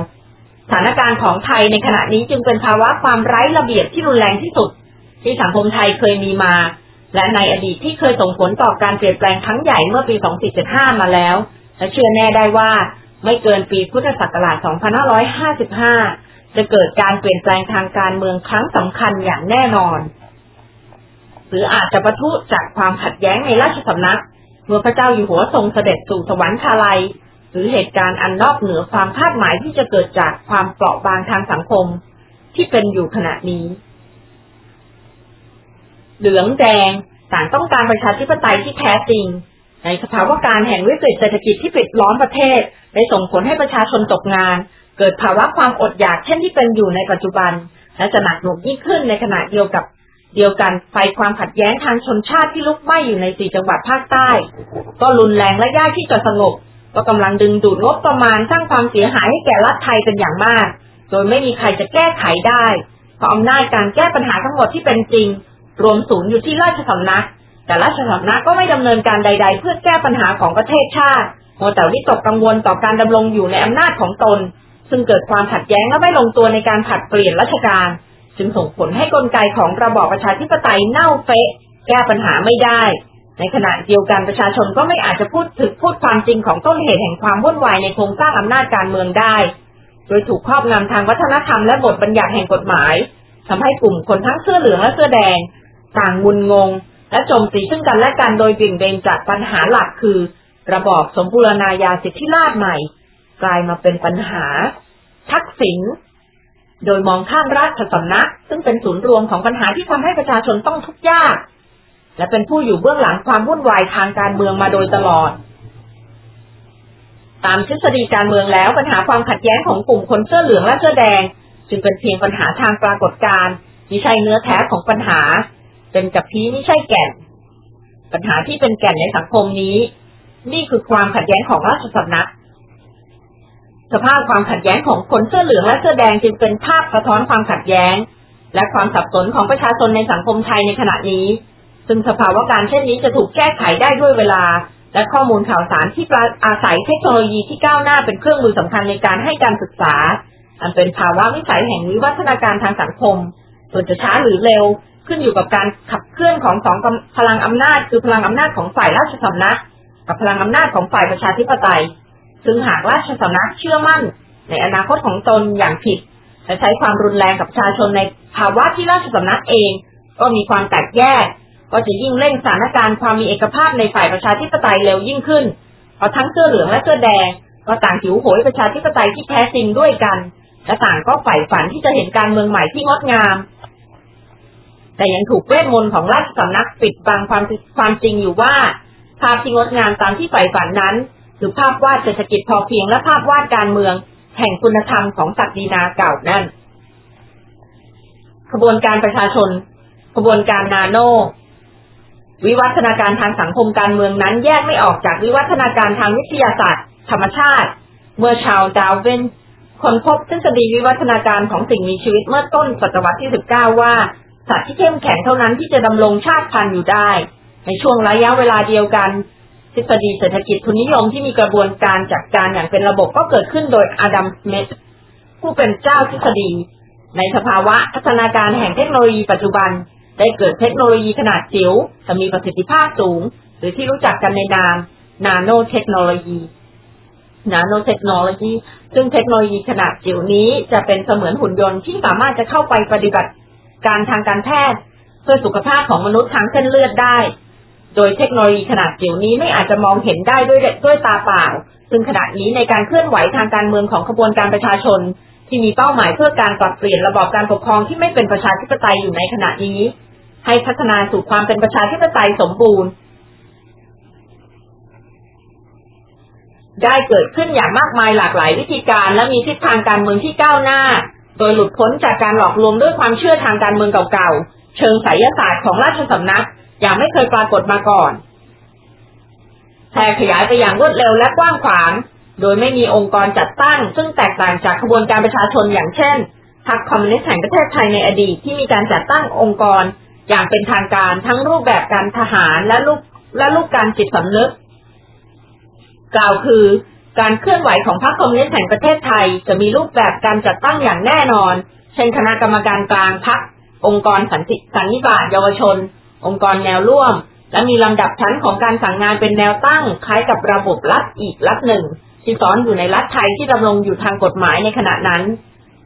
สถานการณ์ของไทยในขณะนี้จึงเป็นภาวะความไร้ระเบียบที่รุนแรงที่สุด ที่สังคมไทยเคยมีมา และในอดีตที่เคยส่งผลต่อการเปลี่ยนแปลงครั้งใหญ่เมื่อปี 2475 มาแล้ว และเชื่อแน่ได้ว่า ไม่เกินปีพุทธศักราช 2555 จะเกิดการเปลี่ยนแปลงทางการเมืองครั้งสำคัญอย่างแน่นอน หรืออาจจะประทุจากความขัดแย้งในราชสำนัก เมื่อพระเจ้าอยู่หัวทรงเสด็จสู่สวรรคาลัย หรือเหตุการณ์อันนอกเหนือความคาดหมายที่จะเกิดจากความเปราะบางทางสังคม ที่เป็นอยู่ขณะนี้ เหลืองแดงต่างต้องการประชาธิปไตยที่แท้จริง ในสภาวะการแห่งวิกฤตเศรษฐกิจที่ปิดล้อมประเทศ ได้ส่งผลให้ประชาชนตกงาน เกิดภาวะความอดอยากเช่นที่เป็นอยู่ในปัจจุบัน และจะหนักหน่วงยิ่งขึ้นในขณะเดียวกับเดียวกันไฟความขัดแย้งทางชนชาติที่ลุกไหม้อยู่ในสี่จังหวัดภาคใต้ ก็รุนแรงและยากที่จะสงบ ก็กำลังดึงดูดงบประมาณสร้างความเสียหายให้แก่รัฐไทยเป็นอย่างมาก โดยไม่มีใครจะแก้ไขได้ เพราะอำนาจการแก้ปัญหาทั้งหมดที่เป็นจริง รวมศูนย์อยู่ที่ราชสำนัก แต่ราชสำนักก็ไม่ดำเนินการใด ๆ เพื่อแก้ปัญหาของประเทศชาติมัวแต่วิตกกังวลต่อการดำรงอยู่ในอำนาจของตน ซึ่งเกิดความขัดแย้งและไม่ลงตัวในการผัดเปลี่ยนราชการ จึงส่งผลให้กลไกของระบอบประชาธิปไตยเน่าเฟะ แก้ปัญหาไม่ได้ ในขณะเดียวกันประชาชนก็ไม่อาจจะพูดถึงพูดความจริงของต้นเหตุแห่งความวุ่นวายในโครงสร้างอำนาจการเมืองได้ โดยถูกครอบงำทางวัฒนธรรมและบทบัญญัติแห่งกฎหมายทำให้กลุ่มคนทั้งเสื้อเหลืองและเสื้อแดง ต่างงุนงง และโจมตีซึ่งกันและกันโดยเบิ่ยงเบนจากปัญหาหลักคือ ระบอบสมบูรณาญาสิทธิราชใหม่ กลายมาเป็นปัญหา ทักษิณโดยมองข้ามราชสำนัก ซึ่งเป็นศูนย์รวมของปัญหาที่ทำให้ประชาชนต้องทุกข์ยาก และเป็นผู้อยู่เบื้องหลังความวุ่นวายทางการเมืองมาโดยตลอด ตามทฤษฎีการเมืองแล้วปัญหาความขัดแย้งของกลุ่มคนเสื้อเหลืองและเสื้อแดง จึงเป็นเพียงปัญหาทางปรากฏการณ์ไม่ใช่เนื้อแท้ของปัญหา เป็นกับพีไม่ใช่แก่น ปัญหาที่เป็นแก่นในสังคมนี้ นี่คือความขัดแย้งของราชสำนัก สภาพความขัดแย้งของคนเสื้อเหลืองและเสื้อแดงจึงเป็นภาพสะท้อนความขัดแย้ง และความสับสนของประชาชนในสังคมไทยในขณะนี้ ซึ่งสภาวะการเช่นนี้จะถูกแก้ไขได้ด้วยเวลา และข้อมูลข่าวสารที่อาศัยเทคโนโลยีที่ก้าวหน้าเป็นเครื่องมือสำคัญในการให้การศึกษา อันเป็นภาวะวิสัยแห่งวิวัฒนาการทางสังคมส่วนจะช้าหรือเร็ว ขึ้นอยู่กับการขับเคลื่อนของสองพลังอำนาจ คือพลังอำนาจของฝ่ายราชสำนัก กับพลังอำนาจของฝ่ายประชาธิปไตย ซึ่งหากราชสำนักเชื่อมั่น ในอนาคตของตนอย่างผิดและใช้ความรุนแรงกับประชาชนในภาวะที่ราชสำนักเอง ก็มีความแตกแยก ก็จะยิ่งเร่งสถานการณ์ความมีเอกภาพในฝ่ายประชาธิปไตยเร็วยิ่งขึ้นเพราะทั้งเสื้อเหลืองและเสื้อแดงก็ต่างหิวโหยประชาธิปไตยที่แท้จริงด้วยกันและต่างก็ใฝ่ฝันที่จะเห็นการเมืองใหม่ที่งดงาม แต่ยังถูกเวทมนต์ของราชสำนักปิดบังความความจริงอยู่ว่า ภาพที่งดงามตามที่ใฝ่ฝันนั้น คือภาพวาดเศรษฐกิจพอเพียงและภาพวาดการเมือง แห่งคุณธรรมของศักดินาเก่านั่นขบวนการประชาชน ขบวนการนาโน วิวัฒนาการทางสังคมการเมืองนั้นแยกไม่ออกจากวิวัฒนาการทางวิทยาศาสตร์ ธรรมชาติ เมื่อชาวดาวเวนคนพบทฤษฎีวิวัฒนาการของสิ่งมีชีวิตเมื่อต้นศตวรรษที่ 19 ว่า สัตว์ที่เข้มแข็งเท่านั้นที่จะดำรงชาติพันธุ์อยู่ได้ ในช่วงระยะเวลาเดียวกันทฤษฎีเศรษฐกิจทุนนิยมที่มีกระบวนการจัดการอย่างเป็นระบบก็เกิดขึ้นโดยอดัมสมิธผู้เป็นเจ้าทฤษฎี ในสภาวะพัฒนาการแห่งเทคโนโลยีปัจจุบัน ได้เกิดเทคโนโลยีขนาดจิ๋วแต่มีประสิทธิภาพสูง หรือที่รู้จักกันในนามนาโนเทคโนโลยีนาโนเทคโนโลยีซึ่งเทคโนโลยีขนาดจิ๋วนี้จะเป็นเสมือนหุ่นยนต์ที่สามารถจะเข้าไปปฏิบัติ การทางการแพทย์เพื่อสุขภาพของมนุษย์ทางเส้นเลือดได้ โดยเทคโนโลยีขนาดจิ๋วนี้ไม่อาจจะมองเห็นได้ด้วยด้วยตาเปล่า ซึ่งขณะนี้ในการเคลื่อนไหวทางการเมืองของขบวนการประชาชน ที่มีเป้าหมายเพื่อการปรับเปลี่ยนระบอบการปกครองที่ไม่เป็นประชาธิปไตยอยู่ในขณะนี้ ให้พัฒนาสู่ความเป็นประชาธิปไตยสมบูรณ์ ได้เกิดขึ้นอย่างมากมายหลากหลายวิธีการและมีทิศทางการเมืองที่ก้าวหน้า โดยหลุดพ้นจากการหลอกลวงด้วยความเชื่อทางการเมืองเก่าๆ เชิงไสยศาสตร์ของราชสำนัก อย่างไม่เคยปรากฏมาก่อนแพร่ขยายไปอย่างรวดเร็วและกว้างขวาง โดยไม่มีองค์กรจัดตั้ง ซึ่งแตกต่างจากขบวนการประชาชนอย่างเช่นพรรคคอมมิวนิสต์แห่งประเทศไทยในอดีตที่มีการจัดตั้งองค์กร อย่างเป็นทางการทั้งรูปแบบการทหารและลูกและลูกการจิตสำนึก กล่าวคือ การเคลื่อนไหวของพรรคคอมมิวนิสต์แห่งประเทศไทย จะมีรูปแบบการจัดตั้งอย่างแน่นอน เช่นคณะกรรมการกลางพรรคองค์กรสันติสันนิบาตเยาวชน องค์กรแนวร่วม และมีลำดับชั้นของการสั่งงานเป็นแนวตั้ง คล้ายกับระบบรัฐอีกรัฐหนึ่ง ที่ซ้อนอยู่ในรัฐไทยที่ดำรงอยู่ทางกฎหมายในขณะนั้น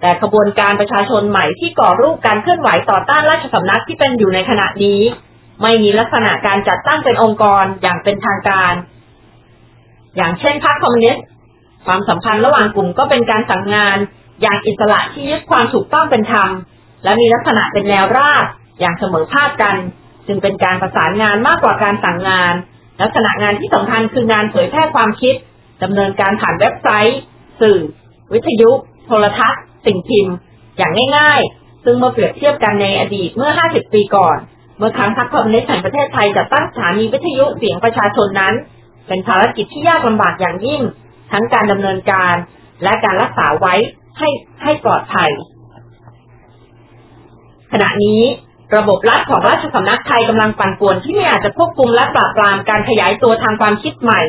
แต่ขบวนการประชาชนใหม่ที่ก่อรูปการเคลื่อนไหวต่อต้านราชสำนักที่เป็นอยู่ในขณะนี้ ไม่มีลักษณะการจัดตั้งเป็นองค์กรอย่างเป็นทางการ อย่างเช่นพรรคคอมมิวนิสต์ความสัมพันธ์ระหว่างกลุ่มก็เป็นการสั่งงาน อย่างอิสระที่ยึดความถูกต้องเป็นธรรม และมีลักษณะเป็นแนวราบอย่างเสมอภาคกัน จึงเป็นการประสานงานมากกว่าการสั่งงาน ลักษณะงานที่สำคัญคืองานเผยแพร่ความคิดดำเนินการผ่านเว็บไซต์ สื่อ วิทยุ โทรทัศน์ สิ่งพิมพ์ อย่างง่ายๆ ซึ่งเมื่อเปรียบเทียบกันในอดีตเมื่อ 50 ปีก่อน เมื่อครั้งพรรคคอมมิวนิสต์แห่งประเทศไทยจะตั้งสถานีวิทยุเสียงประชาชนนั้น เป็นภารกิจที่ยากลำบากอย่างยิ่ง ทั้งการดำเนินการ และการรักษาไว้ให้ให้ปลอดภัย ขณะนี้ระบบรัฐของราชสำนักไทยกำลังปั่นป่วนที่ไม่อาจจะควบคุมและปราบปรามการขยายตัวทางความคิดใหม่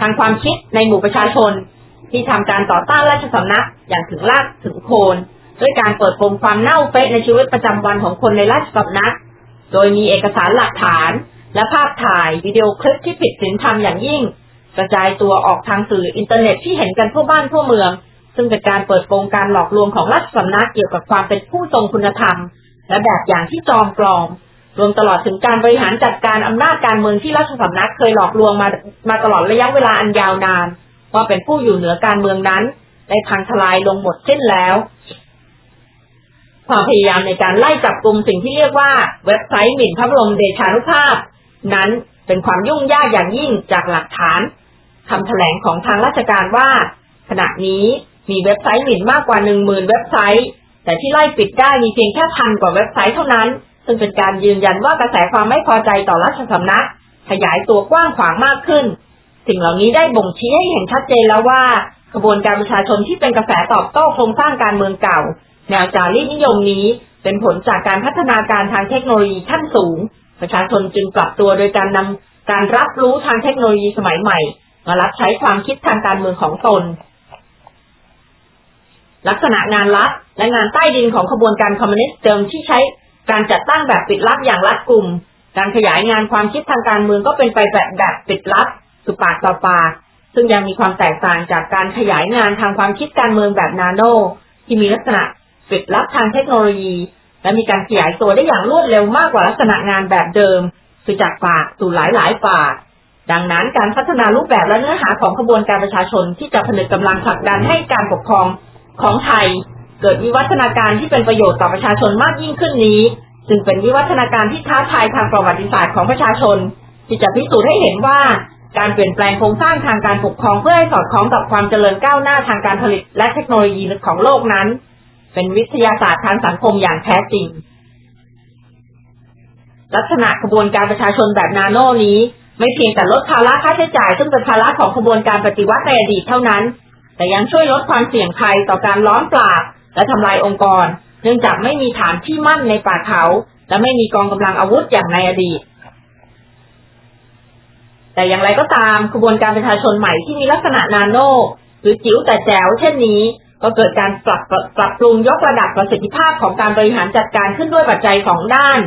ทางความคิดในหมู่ประชาชน ที่ทำการต่อต้านราชสำนักอย่างถึงรากถึงโคน ด้วยการเปิดโปงความเน่าเฟะในชีวิตประจำวันของคนในราชสำนัก โดยมีเอกสารหลักฐาน และภาพถ่ายวิดีโอคลิปที่ผิดศีลธรรมอย่างยิ่ง กระจายตัวออกทางสื่ออินเทอร์เน็ตที่เห็นกันทั่วบ้านทั่วเมือง ซึ่งเป็นการเปิดโปงการหลอกลวงของราชสำนักเกี่ยวกับความเป็นผู้ทรงคุณธรรม และแบบอย่างที่จอมปลอม รวมตลอดถึงการบริหารจัดการอำนาจการเมืองที่ราชสำนักเคยหลอกลวงมามาตลอดระยะเวลาอันยาวนาน ว่าเป็นผู้อยู่เหนือการเมืองนั้นได้พังทลายลงหมดสิ้นแล้วความพยายามในการไล่จับกลุ่มสิ่งที่เรียกว่าเว็บไซต์หมิ่นพระบรมเดชานุภาพ นั้นเป็นความยุ่งยากอย่างยิ่งจากหลักฐานคำแถลงของทางราชการว่า ขณะนี้มีเว็บไซต์หมิ่นมากกว่าหนึ่งหมื่นเว็บไซต์ แต่ที่ไล่ปิดได้มีเพียงแค่พันกว่าเว็บไซต์เท่านั้น ซึ่งเป็นการยืนยันว่ากระแสความไม่พอใจต่อราชสำนัก ขยายตัวกว้างขวางมากขึ้น สิ่งเหล่านี้ได้บ่งชี้ให้เห็นชัดเจนแล้วว่าขบวนการประชาชนที่เป็นกระแสตอบโต้โครงสร้างการเมืองเก่า แนวจารีตนิยมนี้เป็นผลจากการพัฒนาการทางเทคโนโลยีขั้นสูง ประชาชนจึงปรับตัวโดยการนำการรับรู้ทางเทคโนโลยีสมัยใหม่ มารับใช้ความคิดทางการเมืองของตน ลักษณะงานลับและงานใต้ดินของขบวนการคอมมิวนิสต์เดิมที่ใช้การจัดตั้งแบบปิดลับอย่างรัดกลุ่ม การขยายงานความคิดทางการเมืองก็เป็นไปแบบแบบปิดลับสุปากต่อปากซึ่งยังมีความแตกต่างจากการขยายงานทางความคิดการเมืองแบบนาโนที่มีลักษณะปิดลับทางเทคโนโลยี และมีการขยายตัวได้อย่างรวดเร็วมากกว่าลักษณะงานแบบเดิม คือจากปากสู่หลายหลายปาก ดังนั้นการพัฒนารูปแบบและเนื้อหาของขบวนการประชาชนที่จะผนึกกำลังผลักดันให้การปกครองของไทย เกิดวิวัฒนาการที่เป็นประโยชน์ต่อประชาชนมากยิ่งขึ้นนี้ จึงเป็นวิวัฒนาการที่ท้าทายทางประวัติศาสตร์ของประชาชน ที่จะพิสูจน์ให้เห็นว่าการเปลี่ยนแปลงโครงสร้างทางการปกครองเพื่อให้สอดคล้องกับความเจริญก้าวหน้าทางการผลิตและเทคโนโลยีของโลกนั้น เป็นวิทยาศาสตร์ทางสังคมอย่างแท้จริง ลักษณะขบวนการประชาชนแบบนาโนนี้ ไม่เพียงแต่ลดภาระค่าใช้จ่าย ซึ่งเป็นภาระของขบวนการปฏิวัติในอดีตเท่านั้น แต่ยังช่วยลดความเสี่ยงภัยต่อการล้อมปราบและทำลายองค์กร เนื่องจากไม่มีฐานที่มั่นในป่าเขา และไม่มีกองกำลังอาวุธอย่างในอดีตแต่อย่างไรก็ตามกระบวนการประชาชนใหม่ที่มีลักษณะนาโน หรือจิ๋วแต่แจ๋วเช่นนี้ ก็เกิดการปรับปรับปรุงยกระดับประสิทธิภาพของการบริหารจัดการขึ้นด้วยปัจจัยสองด้าน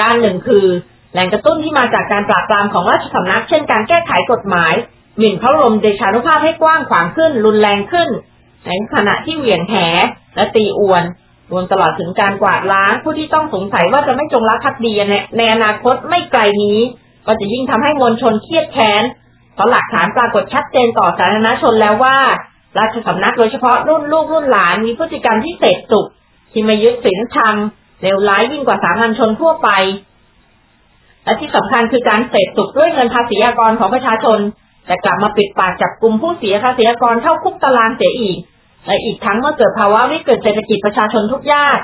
ด้านหนึ่งคือ แหล่งกระตุ้นที่มาจากการปราบปรามของราชสำนัก เช่นการแก้ไขกฎหมาย หมิ่นพระลมเดชานุภาพให้กว้างขวางขึ้น รุนแรงขึ้นในขณะที่เหวี่ยงแหและตีอวน รวมตลอดถึงการกวาดล้างผู้ที่ต้องสงสัยว่าจะไม่จงรักภักดีในในอนาคตไม่ไกลนี้ ก็จะยิ่งทำให้มวลชนเครียดแค้นเพราะหลักฐานปรากฏชัดเจนต่อสาธารณชนแล้วว่า ราชสำนักโดยเฉพาะรุ่นลูกรุ่นหลานมีพฤติกรรมที่เสพสุขที่ม่ยึดศีลธรรมเลวร้ายยิ่งกว่าสามัญชนทั่วไป และที่สำคัญคือการเสพสุขด้วยเงินภาษีอากรของประชาชน แต่กลับมาปิดปากจับกลุ่มผู้เสียภาษีอากรเข้าคุกตารางเสียอีก และอีกทั้งเมื่อเกิดภาวะวิกฤตเศรษฐกิจประชาชนทุกยาก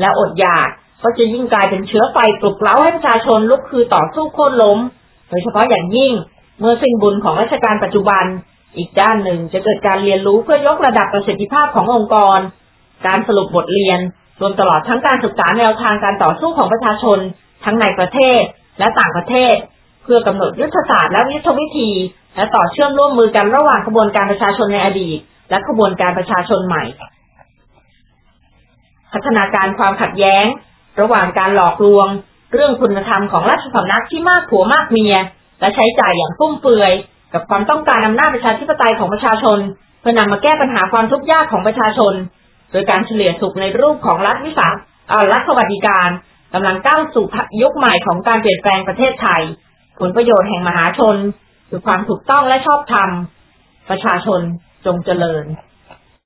และอดอยากก็จะยิ่งกลายเป็นเชื้อไฟปลุกเร้าให้ประชาชนลุกคือต่อสู้โค่นล้ม โดยเฉพาะอย่างยิ่ง เมื่อสิ้นบุญของราชการปัจจุบัน อีกด้านหนึ่งจะเกิดการเรียนรู้เพื่อยกระดับประสิทธิภาพขององค์กร การสรุปบทเรียน รวมตลอดทั้งการศึกษาแนวทางการต่อสู้ของประชาชน ทั้งในประเทศและต่างประเทศ เพื่อกำหนดยุทธศาสตร์และยุทธวิธี และต่อเชื่อมร่วมมือกันระหว่างขบวนการประชาชนในอดีต และขบวนการประชาชนใหม่ พัฒนาการความขัดแย้ง ระหว่างการหลอกลวง เรื่องคุณธรรมของราชสำนักที่มากผัวมากเมีย และใช้จ่ายอย่างฟุ่มเฟือย กับความต้องการอำนาจประชาธิปไตยของประชาชน เพื่อนำมาแก้ปัญหาความทุกข์ยากของประชาชน โดยการเฉลี่ยสุขในรูปของรัฐวิสารัฐสวัสดิการกำลังก้าวสู่ยุคใหม่ของการเปลี่ยนแปลงประเทศไทย ผลประโยชน์แห่งมหาชนคือความถูกต้องและชอบธรรมประชาชนจงเจริญ